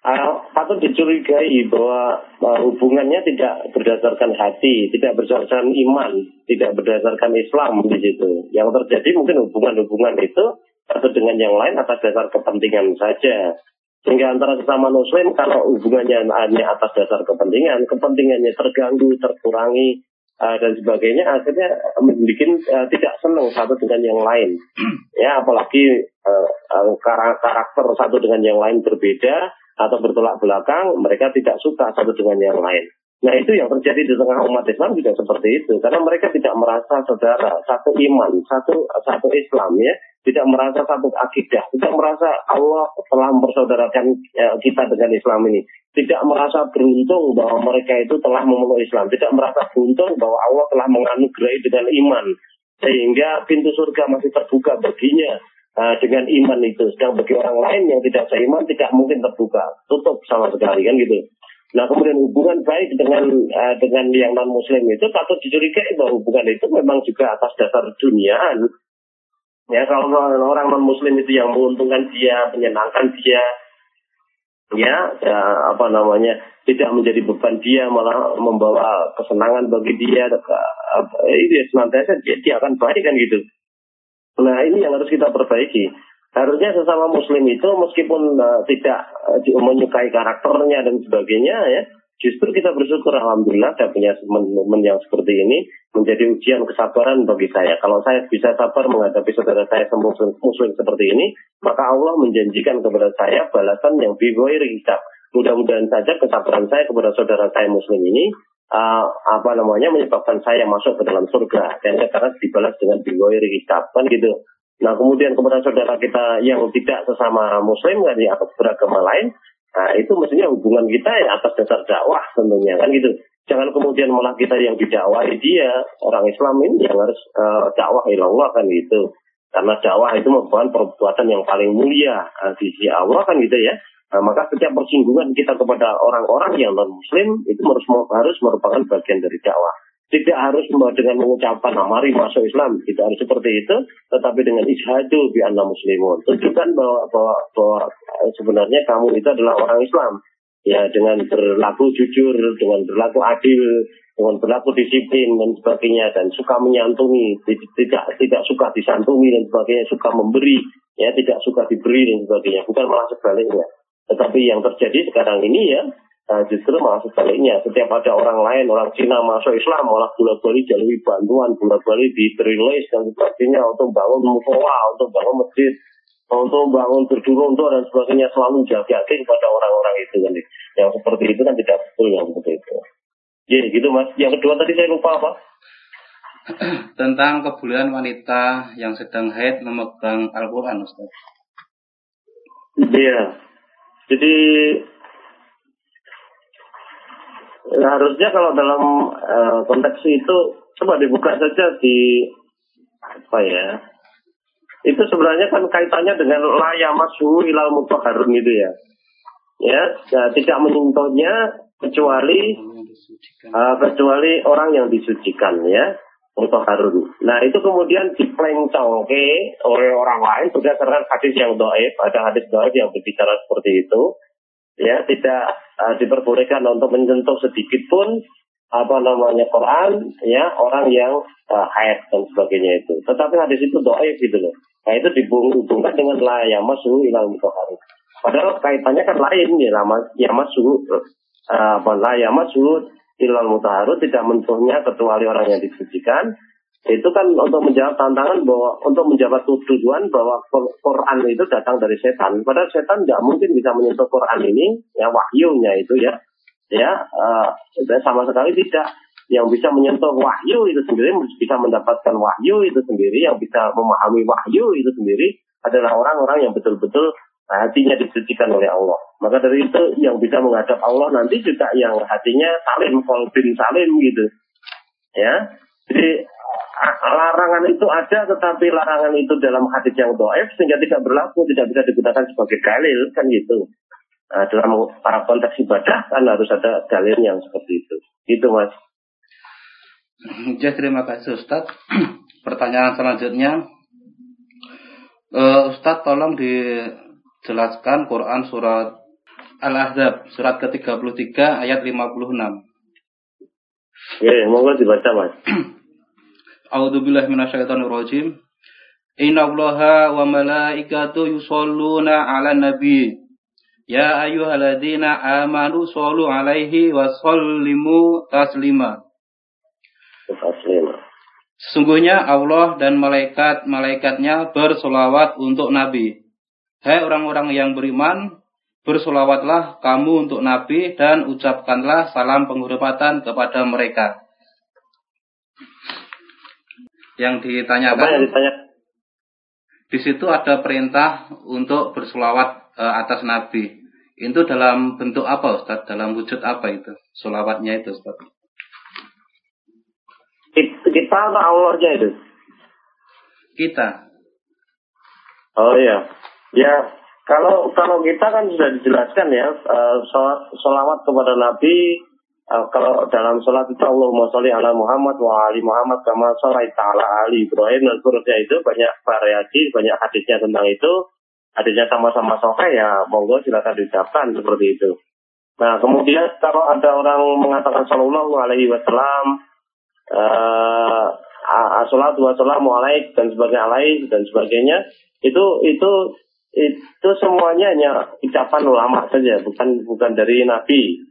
uh, patut dicurigai bahwa uh, hubungannya tidak berdasarkan hati, tidak berdasarkan iman, tidak berdasarkan Islam di situ. Yang terjadi mungkin hubungan-hubungan itu atau dengan yang lain atas dasar kepentingan saja. Sehingga antara sesama muslim kalau hubungannya hanya atas dasar kepentingan, kepentingannya terganggu, terkurangi, uh, dan sebagainya, akhirnya membuat tidak senang satu dengan yang lain. Ya, apalagi karakter satu dengan yang lain berbeda atau bertolak belakang, mereka tidak suka satu dengan yang lain. Nah itu yang terjadi di tengah umat Islam juga seperti itu, karena mereka tidak merasa saudara, satu iman, satu satu Islam ya, tidak merasa satu akidah, tidak merasa Allah telah mempersaudarakan ya, kita dengan Islam ini, tidak merasa beruntung bahwa mereka itu telah memeluk Islam, tidak merasa beruntung bahwa Allah telah menganugerahi dengan iman, sehingga pintu surga masih terbuka baginya uh, dengan iman itu. Sedang bagi orang lain yang tidak seiman tidak mungkin terbuka, tutup sama sekali kan gitu. Nah kemudian hubungan baik dengan uh, dengan yang non Muslim itu patut dicurigai bahwa hubungan itu memang juga atas dasar duniaan. Ya kalau orang non Muslim itu yang menguntungkan dia, menyenangkan dia, ya, ya apa namanya tidak menjadi beban dia malah membawa kesenangan bagi dia. Itu ya senantiasa dia, dia akan baik kan gitu. Nah ini yang harus kita perbaiki. Harusnya sesama muslim itu meskipun uh, tidak uh, menyukai karakternya dan sebagainya ya, justru kita bersyukur alhamdulillah saya punya teman-teman yang seperti ini menjadi ujian kesabaran bagi saya. Kalau saya bisa sabar menghadapi saudara saya muslim, muslim seperti ini, maka Allah menjanjikan kepada saya balasan yang bigoiri hisab. Mudah-mudahan saja kesabaran saya kepada saudara saya muslim ini uh, apa namanya menyebabkan saya masuk ke dalam surga dan sekarang dibalas dengan bigoiri hisab kan gitu. Nah kemudian kepada saudara kita yang tidak sesama muslim kan ya atau beragama lain, nah itu mestinya hubungan kita ya atas dasar dakwah tentunya kan gitu. Jangan kemudian malah kita yang didakwahi dia orang Islam ini yang harus uh, dakwah ilallah kan gitu. Karena dakwah itu merupakan perbuatan yang paling mulia uh, di sisi Allah kan gitu ya. Nah, maka setiap persinggungan kita kepada orang-orang yang non Muslim itu harus harus merupakan bagian dari dakwah. Tidak harus dengan mengucapkan mari masuk Islam, tidak harus seperti itu, tetapi dengan ishadu bi anna muslimun. Tunjukkan bahwa, bahwa, bahwa eh, sebenarnya kamu itu adalah orang Islam. Ya, dengan berlaku jujur, dengan berlaku adil, dengan berlaku disiplin dan sebagainya dan suka menyantuni, tidak tidak suka disantuni dan sebagainya, suka memberi, ya tidak suka diberi dan sebagainya, bukan malah sebaliknya. Tetapi yang terjadi sekarang ini ya Nah, justru malah sebaliknya, setiap ada orang lain, orang Cina masuk Islam, malah bola balik jalui bantuan, bola balik dirilis dan sebagainya untuk bangun musola, untuk bangun masjid, untuk bangun berdurunto dan sebagainya selalu jaga kepada orang-orang itu kan. Yang seperti itu kan tidak betul yang seperti itu. Jadi gitu mas. Yang kedua tadi saya lupa apa? Tentang kebolehan wanita yang sedang haid memegang Al-Quran Ustaz. Iya. Jadi harusnya kalau dalam uh, konteks itu coba dibuka saja di apa ya itu sebenarnya kan kaitannya dengan layamasu ilal mutahharun gitu ya. Ya nah, tidak menyentuhnya kecuali uh, kecuali orang yang disucikan ya mutahharun nah itu kemudian diplencongke oleh orang lain berdasarkan hadis yang doaib ada hadis doaib yang berbicara seperti itu ya tidak uh, diperbolehkan untuk menyentuh sedikit pun apa namanya Quran ya orang yang uh, haid dan sebagainya itu. Tetapi hadis itu doa gitu loh. Nah itu dihubungkan dengan la yamasu ilal mutahharin. Padahal kaitannya kan lain ya lama yamasu uh, apa la yamasu ilal mutahharin tidak mentuhnya kecuali orang yang disucikan itu kan untuk menjawab tantangan bahwa untuk menjawab tuduhan bahwa Quran itu datang dari setan. Padahal setan tidak mungkin bisa menyentuh Quran ini, ya wahyunya itu ya, ya uh, sama sekali tidak. Yang bisa menyentuh wahyu itu sendiri bisa mendapatkan wahyu itu sendiri, yang bisa memahami wahyu itu sendiri adalah orang-orang yang betul-betul hatinya disucikan oleh Allah. Maka dari itu yang bisa menghadap Allah nanti juga yang hatinya salim, kolbin salim gitu. Ya, jadi larangan itu ada tetapi larangan itu dalam hadis yang doif sehingga tidak berlaku tidak bisa digunakan sebagai dalil kan gitu. Nah, dalam para konteks ibadah kan harus ada dalil yang seperti itu. Itu mas. Ya terima kasih Ustadz. Pertanyaan selanjutnya. Uh, Ustadz tolong dijelaskan Quran surat Al-Ahzab surat ke-33 ayat 56 Ya, monggo dibaca mas. A'udzu billahi minasyaitonir rajim. Inna Allaha wa malaikatu yusholluna 'alan nabi. Ya ayyuhalladzina amanu shollu 'alaihi wa sallimu taslima. Taslima. Sesungguhnya Allah dan malaikat-malaikatnya bersolawat untuk Nabi. Hai orang-orang yang beriman, bersolawatlah kamu untuk Nabi dan ucapkanlah salam penghormatan kepada mereka yang ditanyakan. Apa yang ditanya? Di situ ada perintah untuk bersolawat e, atas Nabi. Itu dalam bentuk apa Ustaz? Dalam wujud apa itu? Solawatnya itu Ustaz? Kita atau Allahnya itu? Kita. Oh iya. Ya, kalau kalau kita kan sudah dijelaskan ya, uh, solawat kepada Nabi Uh, kalau dalam sholat itu Allahumma sholli ala Muhammad wa ali Muhammad kama sholli ta'ala ali Ibrahim dan seterusnya itu banyak variasi, banyak hadisnya tentang itu. Hadisnya sama-sama sahih ya monggo silakan diucapkan seperti itu. Nah kemudian kalau ada orang mengatakan sallallahu alaihi wasallam uh, sholat wa alaik dan sebagainya alaih dan sebagainya itu itu itu semuanya hanya ucapan ulama saja bukan bukan dari nabi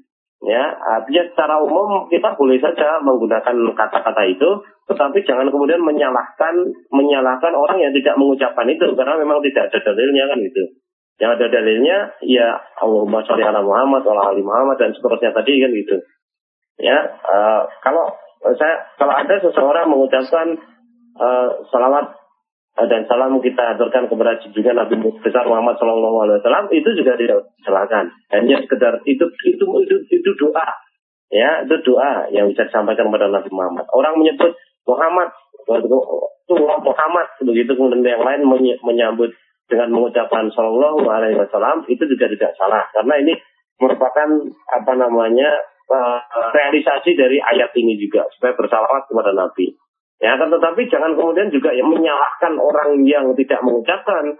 Ya, artinya secara umum kita boleh saja menggunakan kata-kata itu, tetapi jangan kemudian menyalahkan menyalahkan orang yang tidak mengucapkan itu karena memang tidak ada dalilnya kan itu. Yang ada dalilnya ya Allahumma sholli ala Muhammad wa ali Muhammad dan seterusnya tadi kan gitu. Ya, uh, kalau saya kalau ada seseorang mengucapkan uh, salawat dan salam kita aturkan kepada junjungan Nabi besar Muhammad Shallallahu Alaihi Wasallam itu juga tidak silakan hanya sekedar itu itu itu itu doa. Ya itu doa yang bisa disampaikan kepada Nabi Muhammad. Orang menyebut Muhammad itu Muhammad begitu. Kemudian yang lain menyambut dengan mengucapkan Shallallahu Alaihi Wasallam itu juga tidak salah. Karena ini merupakan apa namanya eh, realisasi dari ayat ini juga supaya bersalawat kepada Nabi Ya, tetapi jangan kemudian juga yang menyalahkan orang yang tidak mengucapkan.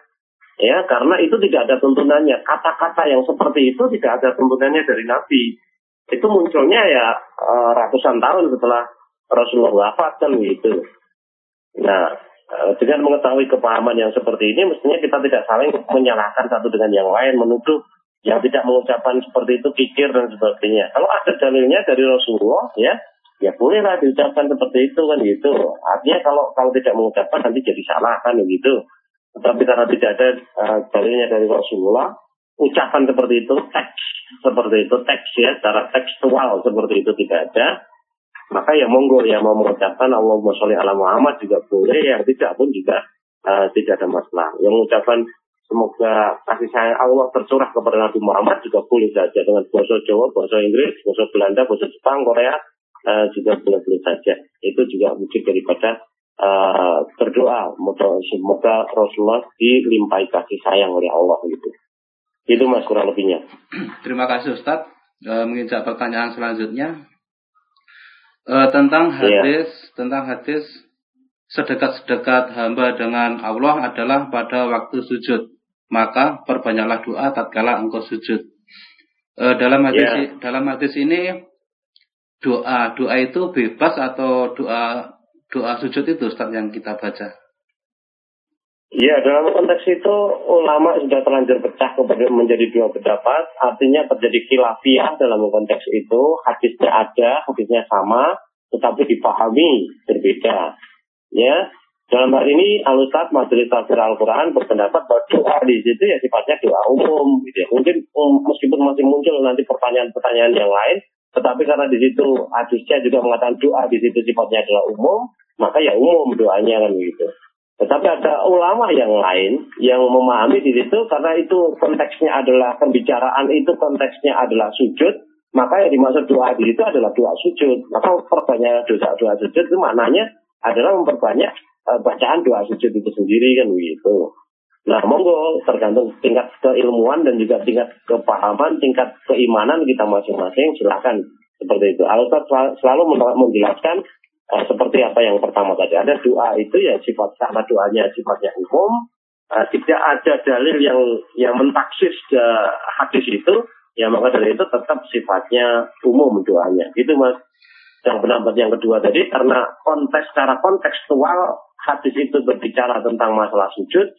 Ya, karena itu tidak ada tuntunannya. Kata-kata yang seperti itu tidak ada tuntunannya dari Nabi. Itu munculnya ya eh, ratusan tahun setelah Rasulullah wafat kan gitu. Nah, eh, dengan mengetahui kepahaman yang seperti ini, mestinya kita tidak saling menyalahkan satu dengan yang lain, menuduh yang tidak mengucapkan seperti itu kikir dan sebagainya. Kalau ada dalilnya dari Rasulullah, ya ya bolehlah diucapkan seperti itu kan gitu. Artinya kalau kalau tidak mengucapkan nanti jadi salah kan gitu. Tetapi karena tidak ada uh, dalilnya dari Rasulullah, ucapan seperti itu, teks seperti itu, teks ya, secara tekstual seperti itu tidak ada, maka ya monggo yang mau mengucapkan Allahumma sholli ala Muhammad juga boleh, yang tidak pun juga uh, tidak ada masalah. Yang mengucapkan semoga kasih sayang Allah tercurah kepada Nabi Muhammad juga boleh saja dengan bahasa Jawa, bahasa Inggris, bahasa Belanda, bahasa Jepang, Korea, uh, juga boleh-boleh saja. Itu juga wujud daripada uh, berdoa. Semoga Rasulullah dilimpahi kasih sayang oleh Allah gitu. Itu mas kurang lebihnya. Terima kasih Ustaz. E, menginjak pertanyaan selanjutnya e, tentang iya. hadis yeah. tentang hadis sedekat-sedekat hamba dengan Allah adalah pada waktu sujud. Maka perbanyaklah doa tatkala engkau sujud. E, dalam hadis yeah. dalam hadis ini doa doa itu bebas atau doa doa sujud itu Ustaz yang kita baca? Iya, dalam konteks itu ulama sudah terlanjur pecah kepada menjadi dua pendapat. Artinya terjadi kilafiah dalam konteks itu. Hadisnya ada, hadisnya sama, tetapi dipahami berbeda. Ya, dalam hal ini Al-Ustaz Majelis Tafsir Al-Quran berpendapat bahwa doa di situ ya sifatnya doa umum. Gitu ya. Mungkin um, meskipun masih muncul nanti pertanyaan-pertanyaan yang lain, tetapi karena di situ hadisnya juga mengatakan doa di situ sifatnya adalah umum, maka ya umum doanya kan begitu. Tetapi ada ulama yang lain yang memahami di situ karena itu konteksnya adalah pembicaraan itu konteksnya adalah sujud, maka yang dimaksud doa di situ adalah doa sujud. Maka perbanyak doa doa sujud itu maknanya adalah memperbanyak uh, bacaan doa sujud itu sendiri kan begitu. Nah, monggo tergantung tingkat keilmuan dan juga tingkat kepahaman, tingkat keimanan kita masing-masing. Silahkan seperti itu. al selalu menjelaskan uh, seperti apa yang pertama tadi. Ada doa itu ya sifat karena doanya sifatnya umum. Uh, tidak ada dalil yang yang mentaksis ke hadis itu. Ya maka dari itu tetap sifatnya umum doanya. Gitu mas. Yang pendapat yang kedua tadi karena konteks secara kontekstual hadis itu berbicara tentang masalah sujud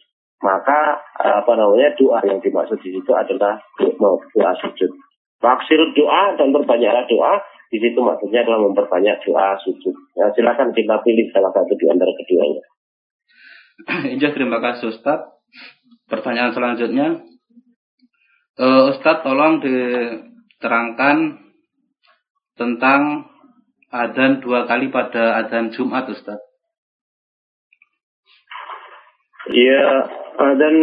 maka eh, apa namanya doa yang dimaksud di situ adalah doa sujud. Maksir doa dan perbanyaklah doa di situ maksudnya adalah memperbanyak doa sujud. Ya, silakan kita pilih salah satu di antara keduanya. Injah terima kasih Ustaz. Pertanyaan selanjutnya, uh, Ustaz tolong diterangkan tentang adzan dua kali pada adzan Jumat Ustaz. Iya, dan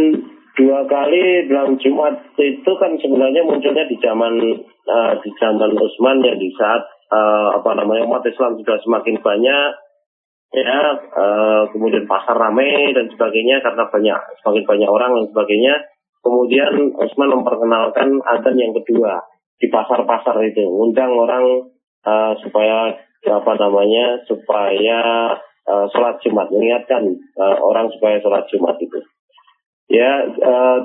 dua kali dalam Jumat itu kan sebenarnya munculnya di zaman uh, di zaman Utsman ya di saat uh, apa namanya umat Islam sudah semakin banyak ya uh, kemudian pasar ramai dan sebagainya karena banyak semakin banyak orang dan sebagainya. Kemudian Utsman memperkenalkan adzan yang kedua di pasar-pasar itu undang orang uh, supaya apa namanya supaya uh, sholat Jumat mengingatkan uh, orang supaya sholat Jumat itu Ya, uh,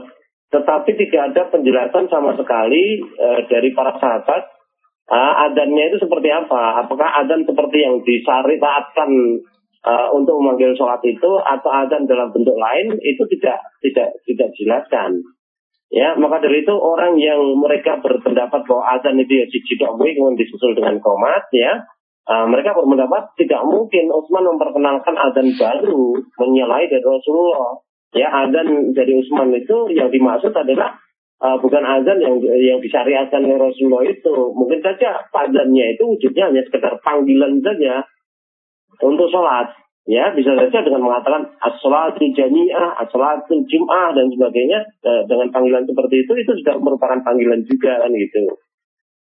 tetapi tidak ada penjelasan sama sekali uh, dari para sahabat uh, adannya itu seperti apa? Apakah adan seperti yang disyariatkan uh, untuk memanggil sholat itu atau adan dalam bentuk lain itu tidak tidak tidak dijelaskan. Ya, maka dari itu orang yang mereka berpendapat bahwa adan itu ya kemudian disusul dengan komat ya, Uh, mereka berpendapat tidak mungkin Utsman memperkenalkan adan baru menyalahi dari Rasulullah. Ya, azan dari Utsman itu yang dimaksud adalah uh, bukan azan yang yang disyariatkan oleh Rasulullah itu. Mungkin saja azannya itu wujudnya hanya sekedar panggilan saja untuk sholat. Ya, bisa saja dengan mengatakan as-salatul jami'ah, as-salatul jum'ah dan sebagainya eh, dengan panggilan seperti itu itu sudah merupakan panggilan juga kan gitu.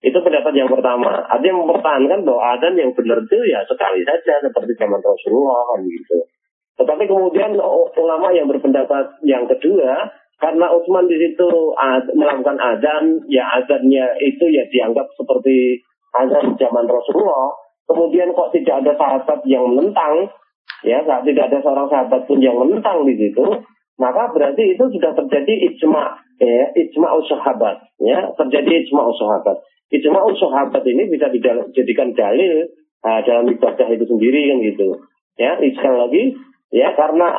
Itu pendapat yang pertama. Artinya mempertahankan bahwa adan yang benar itu ya sekali saja seperti zaman Rasulullah kan gitu. Tetapi kemudian ulama yang berpendapat yang kedua, karena Utsman di situ melakukan adan, ya adannya itu ya dianggap seperti adan zaman Rasulullah. Kemudian kok tidak ada sahabat yang menentang, ya tidak ada seorang sahabat pun yang menentang di situ, maka berarti itu sudah terjadi ijma, ya, ijma sahabat, ya, terjadi ijma sahabat. Ijma sahabat ini bisa dijadikan dalil uh, dalam ibadah itu sendiri kan gitu. Ya, sekali lagi, ya karena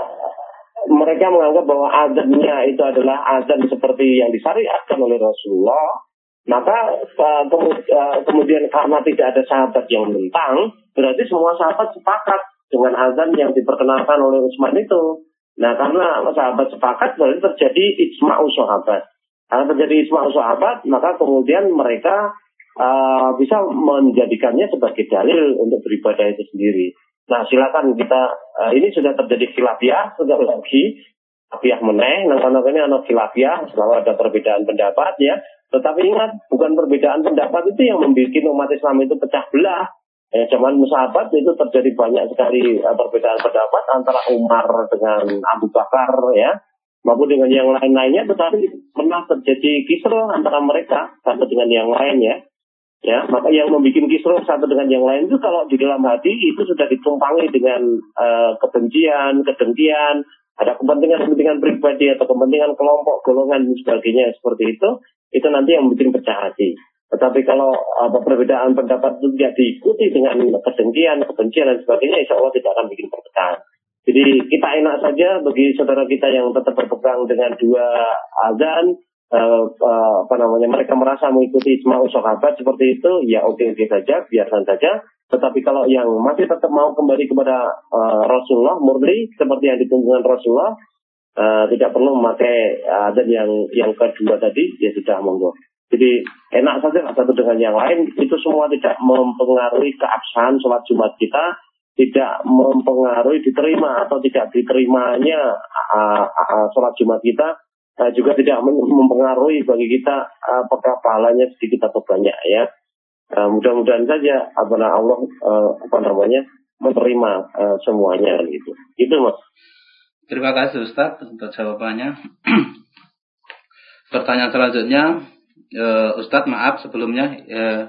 mereka menganggap bahwa azannya itu adalah azan seperti yang disyariatkan oleh Rasulullah, maka uh, kemudian karena tidak ada sahabat yang menentang, berarti semua sahabat sepakat dengan azan yang diperkenalkan oleh Utsman itu. Nah, karena sahabat sepakat berarti terjadi ijma'u sahabat. Karena terjadi ijma'u sahabat, maka kemudian mereka uh, bisa menjadikannya sebagai dalil untuk beribadah itu sendiri. Nah, silakan kita uh, ini sudah terjadi khilafiah, sudah lagi khilafiah meneh, nang ini anak khilafiah, selalu ada perbedaan pendapat ya. Tetapi ingat, bukan perbedaan pendapat itu yang membuat umat Islam itu pecah belah. Ya, zaman musahabat itu terjadi banyak sekali uh, perbedaan pendapat antara Umar dengan Abu Bakar ya maupun dengan yang lain-lainnya tetapi pernah terjadi kisruh antara mereka satu dengan yang lain ya ya maka yang membuat kisruh satu dengan yang lain itu kalau di dalam hati itu sudah ditumpangi dengan uh, kebencian kedengkian ada kepentingan-kepentingan pribadi atau kepentingan kelompok golongan dan sebagainya seperti itu itu nanti yang bikin pecah hati tetapi kalau apa perbedaan pendapat itu tidak diikuti dengan kedengkian, kebencian dan sebagainya, insya Allah tidak akan bikin perpecahan. Jadi kita enak saja bagi saudara kita yang tetap berpegang dengan dua azan, uh, uh, apa namanya mereka merasa mengikuti semua sahabat seperti itu, ya oke oke saja, biarkan saja. Tetapi kalau yang masih tetap mau kembali kepada uh, Rasulullah murni seperti yang ditunjukkan Rasulullah, uh, tidak perlu memakai azan yang yang kedua tadi, ya sudah monggo. Jadi enak saja satu dengan yang lain itu semua tidak mempengaruhi keabsahan sholat Jumat kita, tidak mempengaruhi diterima atau tidak diterimanya uh, uh, sholat Jumat kita, uh, juga tidak mempengaruhi bagi kita apakah pahalanya sedikit atau banyak ya. Uh, mudah-mudahan saja Allah uh, apa namanya menerima uh, semuanya gitu. Itu mas. Terima kasih Ustaz untuk jawabannya. Pertanyaan selanjutnya uh, Ustadz maaf sebelumnya uh,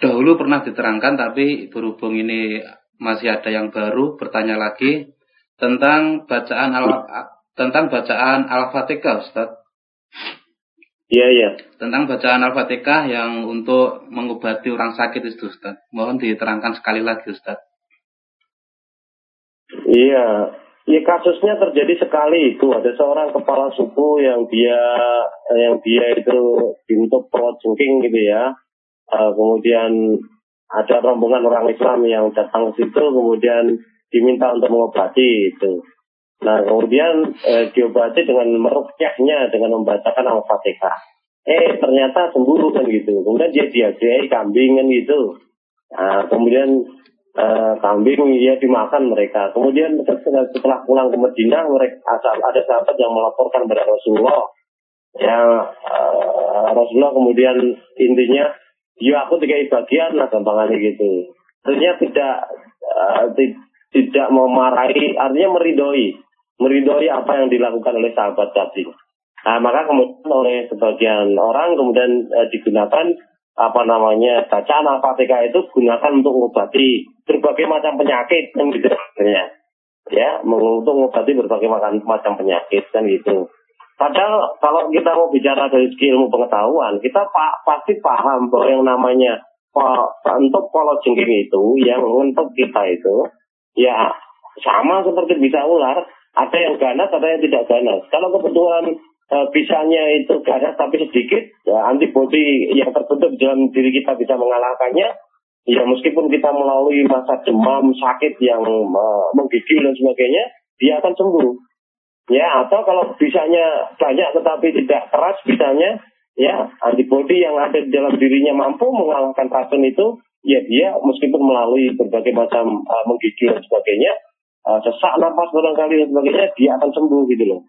dahulu pernah diterangkan tapi berhubung ini masih ada yang baru bertanya lagi tentang bacaan al tentang bacaan al-fatihah Ustadz. Iya iya. Tentang bacaan al-fatihah yang untuk mengobati orang sakit itu Ustadz. Mohon diterangkan sekali lagi Ustadz. Iya, Ya kasusnya terjadi sekali itu ada seorang kepala suku yang dia yang dia itu bentuk perut jengking gitu ya. Uh, kemudian ada rombongan orang Islam yang datang ke situ kemudian diminta untuk mengobati itu. Nah kemudian eh, diobati dengan merukyahnya dengan membacakan al-fatihah. Eh ternyata sembuh kan gitu. Kemudian dia diajai kambing kan gitu. Nah, kemudian uh, kambing ya dimakan mereka. Kemudian setelah pulang ke Medina, mereka ada sahabat yang melaporkan kepada Rasulullah. Ya uh, Rasulullah kemudian intinya, ya aku tiga bagian lah gampangannya gitu. Artinya tidak uh, tidak memarahi, artinya meridoi, meridoi apa yang dilakukan oleh sahabat tadi. Nah, maka kemudian oleh sebagian orang kemudian uh, digunakan apa namanya bacaan al-fatihah itu gunakan untuk mengobati berbagai macam penyakit kan gitu ya untuk mengobati berbagai macam penyakit kan gitu padahal kalau kita mau bicara dari segi ilmu pengetahuan kita pa pasti paham bahwa yang namanya untuk pola jengking itu yang untuk kita itu ya sama seperti bisa ular ada yang ganas ada yang tidak ganas kalau kebetulan e, bisanya itu ganas tapi sedikit, ya, antibodi yang terbentuk dalam diri kita bisa mengalahkannya, ya meskipun kita melalui masa demam, sakit yang e, menggigil dan sebagainya, dia akan sembuh. Ya, atau kalau bisanya banyak tetapi tidak keras bisanya, ya antibodi yang ada di dalam dirinya mampu mengalahkan racun itu, ya dia meskipun melalui berbagai macam uh, menggigil dan sebagainya, uh, sesak nafas barangkali dan sebagainya, dia akan sembuh gitu loh.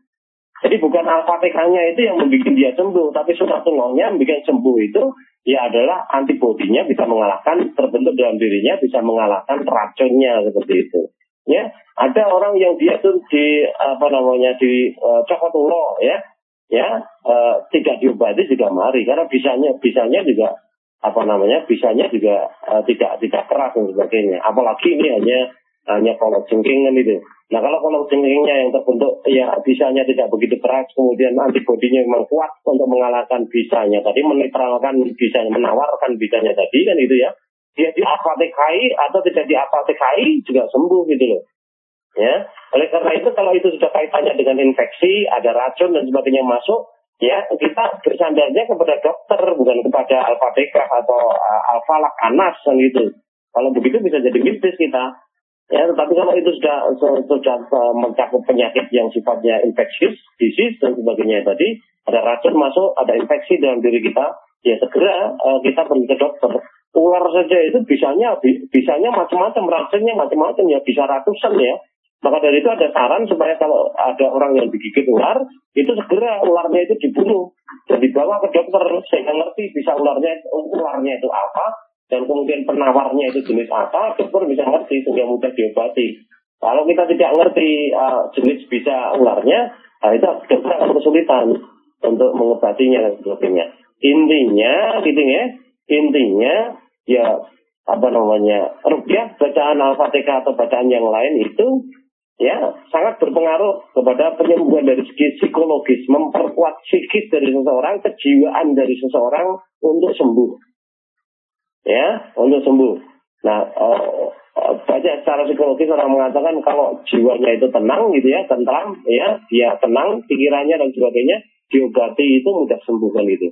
Jadi bukan Al-Fatihahnya itu yang membuat dia sembuh, tapi sunatullah-nya membuat sembuh itu ya adalah antibodinya bisa mengalahkan terbentuk dalam dirinya bisa mengalahkan racunnya seperti itu. Ya, ada orang yang dia tuh di apa namanya di uh, cokot ya, ya uh, tidak diobati juga mari karena bisanya bisanya juga apa namanya bisanya juga uh, tidak tidak keras dan sebagainya. Apalagi ini hanya hanya kolok jengking kan itu. Nah kalau kolok jengkingnya yang terbentuk ya bisanya tidak begitu keras, kemudian antibodinya memang kuat untuk mengalahkan bisanya tadi, menetralkan bisanya, menawarkan bisanya tadi kan itu ya. Dia di kai atau tidak di kai juga sembuh gitu loh. Ya, oleh karena itu kalau itu sudah kaitannya dengan infeksi, ada racun dan sebagainya masuk, ya kita bersandarnya kepada dokter bukan kepada Al-Fatihah atau uh, Al-Falak Anas gitu. Kalau begitu bisa jadi mistis kita. Ya, tetapi kalau itu sudah sudah mencakup penyakit yang sifatnya infeksius, disease dan sebagainya tadi, ada racun masuk, ada infeksi dalam diri kita, ya segera uh, kita pergi ke dokter. Ular saja itu bisanya bisanya macam-macam, racunnya macam-macam ya, bisa ratusan ya. Maka dari itu ada saran supaya kalau ada orang yang digigit ular, itu segera ularnya itu dibunuh dan dibawa ke dokter sehingga ngerti bisa ularnya ularnya itu apa, dan kemudian penawarnya itu jenis apa, dokter bisa ngerti sehingga mudah diobati. Kalau kita tidak ngerti uh, jenis bisa ularnya, nah itu dokter akan kesulitan untuk mengobatinya dan sebagainya. Intinya, gitu ya, intinya ya apa namanya rupiah bacaan al-fatihah atau bacaan yang lain itu ya sangat berpengaruh kepada penyembuhan dari segi psikologis, memperkuat psikis dari seseorang, kejiwaan dari seseorang untuk sembuh ya untuk sembuh. Nah, uh, banyak secara psikologis orang mengatakan kalau jiwanya itu tenang gitu ya, tentram, ya, dia tenang, pikirannya dan sebagainya, diobati itu mudah sembuh kan itu.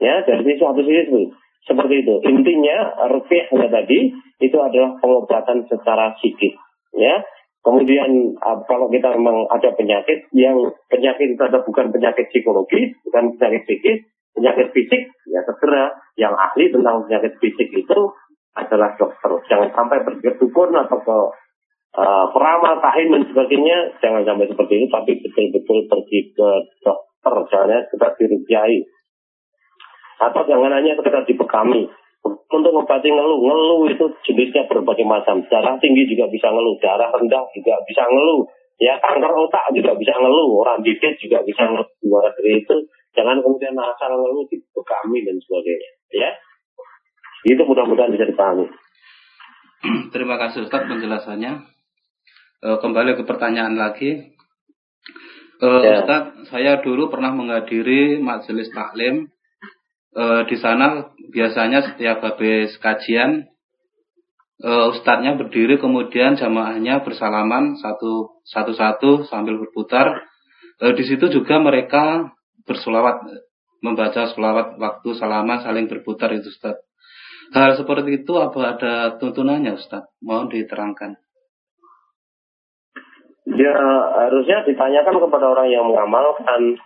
Ya, dari suatu sisi. Seperti itu. Intinya, rupiahnya tadi, itu adalah pengobatan secara psikis. Ya, Kemudian uh, kalau kita memang ada penyakit yang penyakit itu ada bukan penyakit psikologis, bukan penyakit psikis, penyakit fisik, ya segera yang ahli tentang penyakit fisik itu adalah dokter. Jangan sampai pergi dukun atau ke uh, peramal, kahin dan sebagainya. Jangan sampai seperti itu, tapi betul-betul pergi ke dokter. Jangan sekedar dirupiai. Atau jangan hanya sekedar dibekami. Untuk mengobati ngeluh, ngeluh itu jenisnya berbagai macam. Darah tinggi juga bisa ngeluh, darah rendah juga bisa ngeluh. Ya, kanker otak juga bisa ngeluh, orang dikit juga bisa ngeluh. Dari itu, Jangan kemudian asal lalu dibekami dan sebagainya. Ya, itu mudah-mudahan bisa dipahami. Terima kasih Ustaz penjelasannya. E, kembali ke pertanyaan lagi. E, ya. Ustaz, saya dulu pernah menghadiri majelis taklim. E, di sana biasanya setiap habis kajian, e, ustadznya berdiri kemudian jamaahnya bersalaman satu satu satu sambil berputar. E, di situ juga mereka bersolawat, membaca solawat waktu salaman saling berputar itu Ustaz. Hal seperti itu apa ada tuntunannya Ustaz? Mohon diterangkan. Ya harusnya ditanyakan kepada orang yang mengamalkan.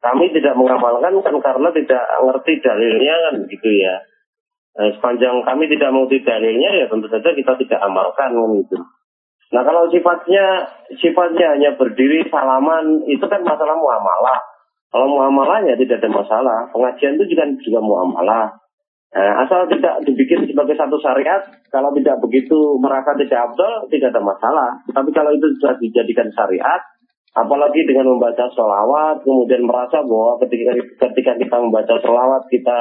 Kami tidak mengamalkan kan karena tidak ngerti dalilnya kan gitu ya. Nah, sepanjang kami tidak mengerti dalilnya ya tentu saja kita tidak amalkan kan gitu. Nah kalau sifatnya sifatnya hanya berdiri salaman itu kan masalah muamalah. Kalau muamalahnya tidak ada masalah. Pengajian itu juga juga muamalah. Nah, asal tidak dibikin sebagai satu syariat, kalau tidak begitu merasa tidak abdul, tidak ada masalah. Tapi kalau itu sudah dijadikan syariat, apalagi dengan membaca sholawat, kemudian merasa bahwa ketika ketika kita membaca sholawat kita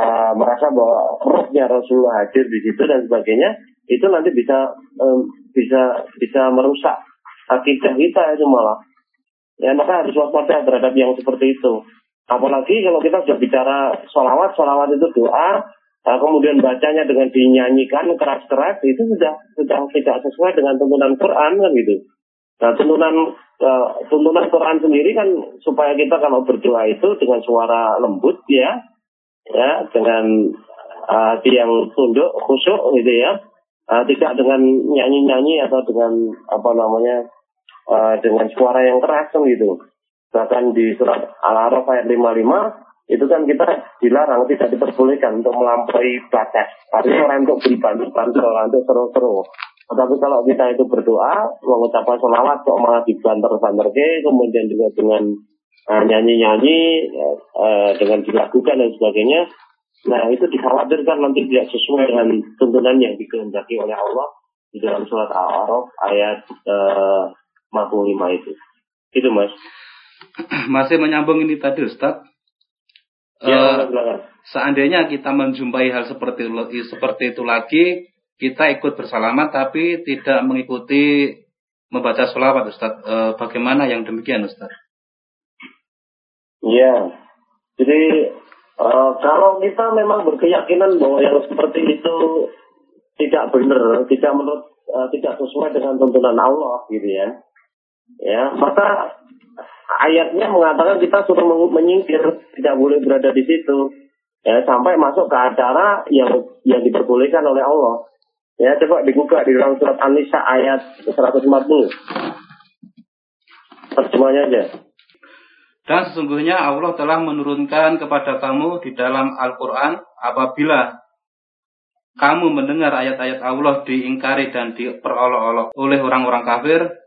uh, merasa bahwa rohnya Rasulullah hadir di situ dan sebagainya, itu nanti bisa um, bisa bisa merusak akidah kita itu malah. Ya maka harus waspada terhadap yang seperti itu. Apalagi kalau kita sudah bicara sholawat, sholawat itu doa, nah, kemudian bacanya dengan dinyanyikan keras-keras, itu sudah sudah tidak sesuai dengan tuntunan Quran kan gitu. Nah tuntunan uh, tuntunan Quran sendiri kan supaya kita kalau berdoa itu dengan suara lembut ya, ya dengan uh, yang tunduk khusyuk gitu ya, uh, tidak dengan nyanyi-nyanyi atau dengan apa namanya uh, dengan suara yang keras kan gitu. Bahkan di surat Al-Araf ayat 55 itu kan kita dilarang tidak diperbolehkan untuk melampaui batas. Artinya orang untuk beri bantu bantu orang untuk seru-seru. Tetapi kalau kita itu berdoa, mengucapkan sholawat, kok malah dibanter-banter ke, kemudian juga dengan uh, nyanyi-nyanyi, uh, dengan dilakukan dan sebagainya, nah itu dikhawatirkan nanti tidak sesuai dengan tuntunan yang dikehendaki oleh Allah di dalam surat Al-A'raf ayat uh, 55 itu. Itu mas. Masih menyambung ini tadi Ustaz. Ya, uh, seandainya kita menjumpai hal seperti seperti itu lagi, kita ikut bersalaman tapi tidak mengikuti membaca sholawat Ustaz. Uh, bagaimana yang demikian Ustaz? Ya, jadi uh, kalau kita memang berkeyakinan bahwa yang seperti itu tidak benar, tidak menurut, uh, tidak sesuai dengan tuntunan Allah, gitu ya. Ya, maka ayatnya mengatakan kita suruh menyingkir, tidak boleh berada di situ. Ya, sampai masuk ke acara yang yang diperbolehkan oleh Allah. Ya, coba dibuka di dalam surat An-Nisa ayat 150. Terjemahnya aja. Dan sesungguhnya Allah telah menurunkan kepada kamu di dalam Al-Quran apabila kamu mendengar ayat-ayat Allah diingkari dan diperolok-olok oleh orang-orang kafir,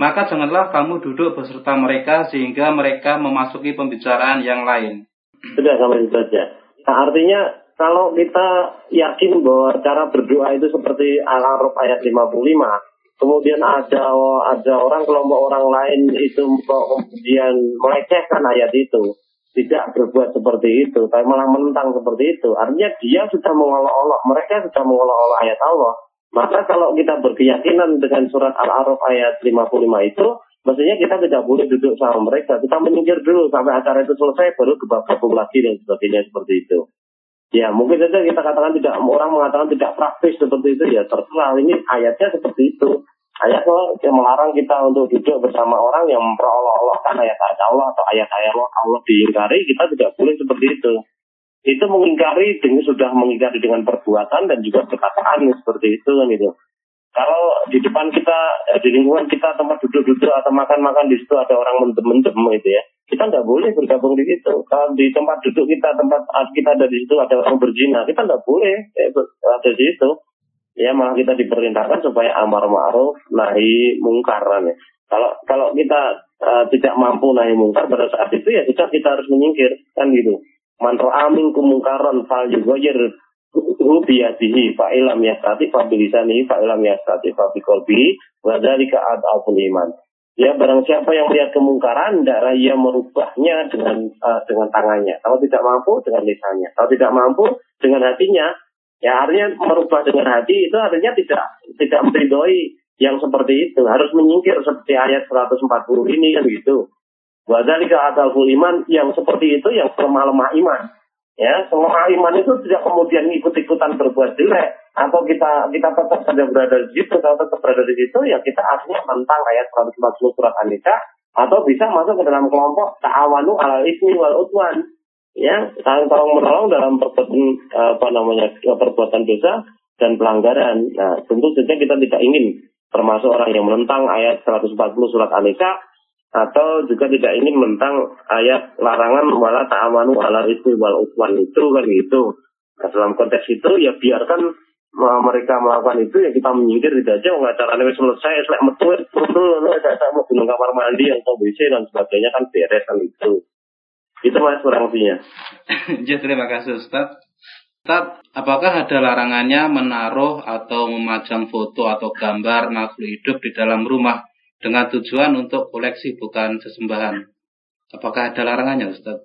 maka janganlah kamu duduk beserta mereka sehingga mereka memasuki pembicaraan yang lain. Sudah sampai itu saja. Nah, artinya kalau kita yakin bahwa cara berdoa itu seperti Al-Araf ayat 55, kemudian ada ada orang kelompok orang lain itu kemudian melecehkan ayat itu, tidak berbuat seperti itu, tapi malah menentang seperti itu. Artinya dia sudah mengolok-olok, mereka sudah mengolok-olok ayat Allah. Maka kalau kita berkeyakinan dengan surat Al-A'raf ayat 55 itu, maksudnya kita tidak boleh duduk sama mereka. Kita menyingkir dulu sampai acara itu selesai, baru gabung lagi dan sebagainya seperti itu. Ya mungkin saja kita katakan tidak, orang mengatakan tidak praktis seperti itu, ya terserah. Ini ayatnya seperti itu. Ayat yang melarang kita untuk duduk bersama orang yang memperolok-olokkan ayat-ayat Allah atau ayat-ayat Allah diingkari, kita tidak boleh seperti itu itu mengingkari dengan sudah mengingkari dengan perbuatan dan juga perkataan seperti itu kan itu. Kalau di depan kita, eh, di lingkungan kita tempat duduk-duduk atau makan-makan di situ ada orang mendem-mendem itu ya, kita nggak boleh bergabung di situ. Kalau di tempat duduk kita, tempat kita ada di situ ada orang berzina, kita nggak boleh eh, ada di situ. Ya malah kita diperintahkan supaya amar ma'ruf nahi mungkar ya. Kalau kalau kita uh, tidak mampu nahi mungkar pada saat itu ya kita kita harus menyingkir kan gitu. Man ra'a minkum munkaran fal yughayyir hu biyadihi fa ilam yastati fa bilisanihi fa ilam yastati fa biqalbihi wa dzalika iman. Ya barang siapa yang melihat kemungkaran hendaklah ia merubahnya dengan uh, dengan tangannya. Kalau tidak mampu dengan lisannya. Kalau tidak mampu dengan hatinya, ya artinya merubah dengan hati itu artinya tidak tidak meridhoi yang seperti itu. Harus menyingkir seperti ayat 140 ini kan gitu. Wadhalika adalful iman yang seperti itu yang lemah-lemah iman. Ya, semua iman itu tidak kemudian ikut-ikutan berbuat jelek atau kita kita tetap saja berada di situ, kalau tetap berada di situ ya kita artinya tentang ayat 140 surat An-Nisa atau bisa masuk ke dalam kelompok ta'awanu ala ismi wal utwan ya saling tolong menolong dalam perbuatan apa namanya perbuatan dosa dan pelanggaran. Nah, tentu saja kita tidak ingin termasuk orang yang menentang ayat 140 surat An-Nisa atau juga tidak ingin mentang ayat larangan wala ta'amanu ala itu wal utwan itu kan gitu. Nah, dalam konteks itu ya biarkan mereka melakukan itu ya kita menyingkir tidak aja nggak caranya selesai selek metu tidak mau gunung kamar mandi yang atau WC dan sebagainya kan beres kan itu itu mas kurang lebihnya. Ya terima kasih Ustaz. Ustaz, apakah ada larangannya menaruh atau memajang foto atau gambar makhluk hidup di dalam rumah dengan tujuan untuk koleksi bukan sesembahan. Apakah ada larangannya Ustaz?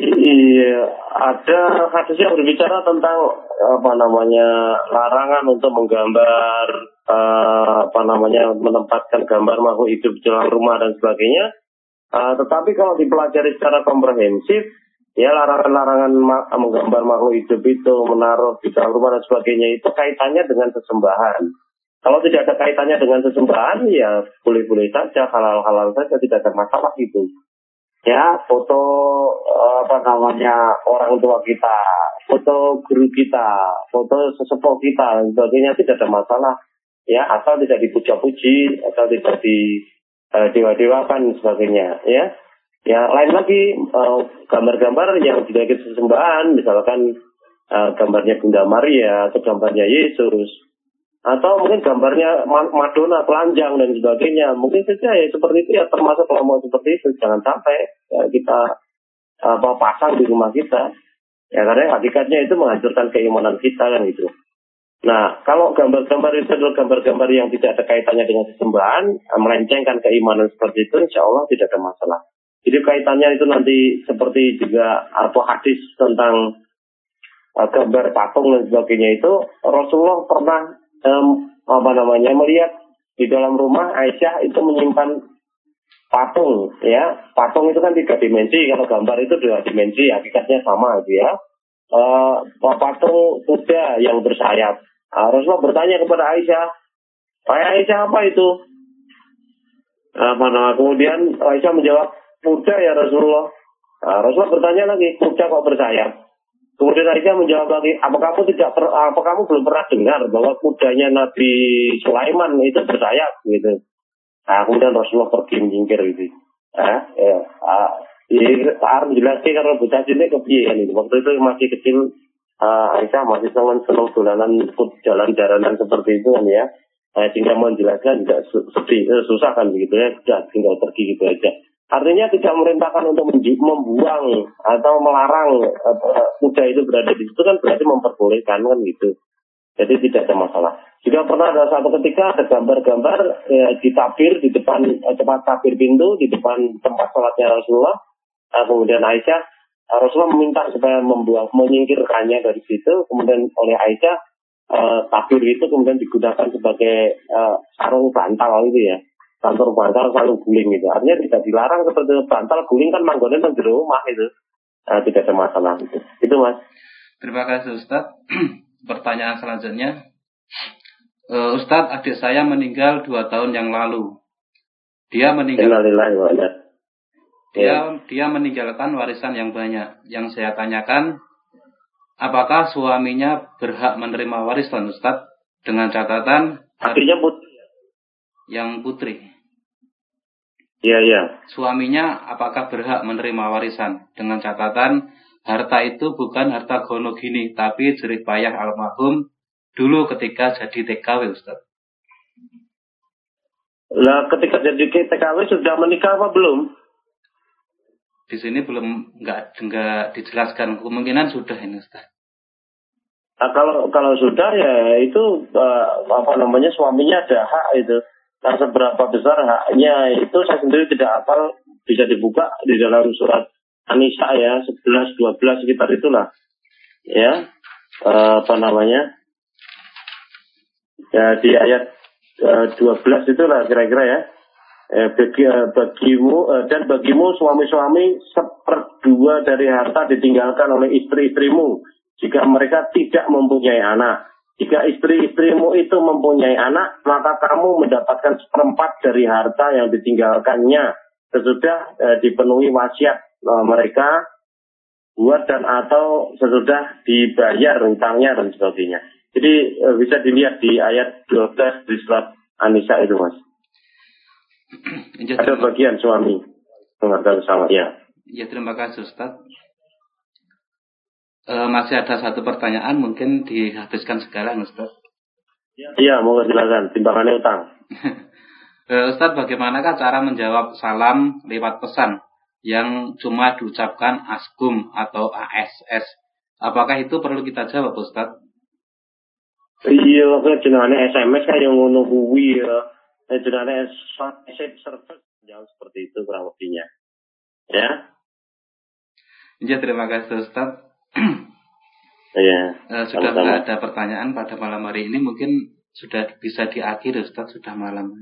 Iya, ada hadis yang berbicara tentang apa namanya larangan untuk menggambar uh, apa namanya menempatkan gambar makhluk hidup di dalam rumah dan sebagainya. Uh, tetapi kalau dipelajari secara komprehensif, ya larangan-larangan menggambar makhluk hidup itu menaruh di dalam rumah dan sebagainya itu kaitannya dengan sesembahan. Kalau tidak ada kaitannya dengan sesembahan, ya boleh-boleh saja, halal-halal saja, tidak ada masalah itu. Ya, foto apa namanya orang tua kita, foto guru kita, foto sesepuh kita, sebagainya tidak ada masalah. Ya, asal tidak dipuja-puji, asal tidak di uh, dewa-dewakan sebagainya. Ya, ya lain lagi gambar gambar-gambar yang tidak sesembahan, misalkan uh, gambarnya Bunda Maria atau gambarnya Yesus atau mungkin gambarnya Madonna telanjang dan sebagainya. Mungkin saja ya seperti itu ya termasuk kalau mau seperti itu. Jangan sampai ya, kita apa pasang di rumah kita. Ya karena hakikatnya itu menghancurkan keimanan kita kan itu nah kalau gambar-gambar itu adalah gambar-gambar yang tidak ada kaitannya dengan sesembahan melencengkan keimanan seperti itu insya Allah tidak ada masalah. Jadi kaitannya itu nanti seperti juga atau hadis tentang uh, gambar patung dan sebagainya itu Rasulullah pernah um, apa namanya melihat di dalam rumah Aisyah itu menyimpan patung ya. Patung itu kan tiga dimensi kalau gambar itu dua dimensi hakikatnya sama gitu ya. Uh, patung kuda yang bersayap. Uh, Rasulullah bertanya kepada Aisyah Ayah Aisyah apa itu? Apa nama kemudian Aisyah menjawab kuda ya Rasulullah. Uh, Rasulullah bertanya lagi kuda kok bersayap Kemudian Aisyah menjawab lagi, apa kamu tidak per, apa kamu belum pernah dengar bahwa kudanya Nabi Sulaiman itu bersayap gitu. Nah, kemudian Rasulullah pergi menyingkir gitu. Ah, ya, ah, ya, harus jelaskan karena bocah ini kepiye kan itu. Waktu itu masih kecil, uh, Aisyah masih senang senang dolanan jalan jalanan seperti itu kan ya. Nah, sehingga menjelaskan tidak sedih, eh, susah kan begitu ya, sudah tinggal pergi gitu aja. Artinya tidak memerintahkan untuk membuang atau melarang kuda itu berada di situ kan berarti memperbolehkan kan gitu. Jadi tidak ada masalah. Juga pernah ada satu ketika ada gambar-gambar ya, di tabir di depan eh, tempat tabir pintu di depan tempat sholatnya Rasulullah. Nah, kemudian Aisyah Rasulullah meminta supaya membuang menyingkirkannya dari situ. Kemudian oleh Aisyah eh, tabir itu kemudian digunakan sebagai eh, sarung bantal itu ya kantor bantal selalu guling gitu. Artinya tidak dilarang seperti bantal guling kan manggonnya di rumah itu. Nah, tidak ada masalah itu. Itu mas. Terima kasih Ustaz. Pertanyaan selanjutnya. Uh, Ustadz, adik saya meninggal dua tahun yang lalu. Dia meninggal. Dia ya. dia meninggalkan warisan yang banyak. Yang saya tanyakan, apakah suaminya berhak menerima warisan Ustadz? Dengan catatan. Artinya putri. Yang putri. Iya, iya. Suaminya apakah berhak menerima warisan dengan catatan harta itu bukan harta gono gini, tapi jerih payah almarhum dulu ketika jadi TKW, Ustaz. Lah, ketika jadi TKW sudah menikah apa belum? Di sini belum nggak nggak dijelaskan kemungkinan sudah ini, Ustaz. Nah, kalau kalau sudah ya itu uh, apa namanya suaminya ada hak itu Nah, seberapa besar haknya itu saya sendiri tidak hafal bisa dibuka di dalam surat Anisa ya 11 12 sekitar itulah. Ya. Uh, apa namanya? Ya di ayat uh, 12 itulah kira-kira ya. Eh, bagi, uh, bagimu uh, dan bagimu suami-suami seperdua dari harta ditinggalkan oleh istri-istrimu jika mereka tidak mempunyai anak jika istri-istrimu itu mempunyai anak, maka kamu mendapatkan seperempat dari harta yang ditinggalkannya sesudah e, dipenuhi wasiat e, mereka buat dan atau sesudah dibayar hutangnya dan sebagainya. Jadi e, bisa dilihat di ayat 12 di surat Anisa itu mas. Ada bagian suami sama ya. Ya terima kasih Ustaz e, masih ada satu pertanyaan mungkin dihabiskan sekarang Ustaz. Iya, mau silakan. Timbangannya utang. e, Ustaz, bagaimanakah cara menjawab salam lewat pesan yang cuma diucapkan askum atau ASS? Apakah itu perlu kita jawab Ustaz? Iya, jenenge SMS kan yang ngono kuwi ya. Jenenge SMS service jauh seperti itu kurang lebihnya. Ya. Ya, terima kasih Ustaz. Iya. Uh, sudah nggak ada pertanyaan pada malam hari ini mungkin sudah bisa diakhir Ustaz sudah malam.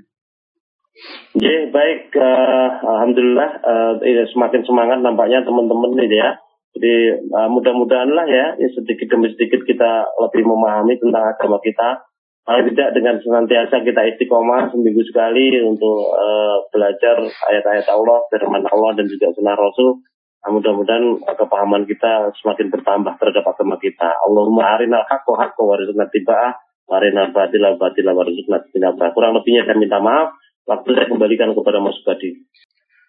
Ya baik, uh, alhamdulillah uh, semakin semangat nampaknya teman-teman ini ya. Jadi uh, mudah-mudahan lah ya, ya sedikit demi sedikit kita lebih memahami tentang agama kita. Paling tidak dengan senantiasa kita istiqomah seminggu sekali untuk uh, belajar ayat-ayat Allah, firman Allah dan juga sunnah Rasul mudah-mudahan kepahaman kita semakin bertambah terhadap agama kita. Allahumma arinal haqqo haqqo warizqna tiba'ah, arinal batila batila warizqna tinabah. Kurang lebihnya saya minta maaf. Waktu saya kembalikan kepada Mas Badi.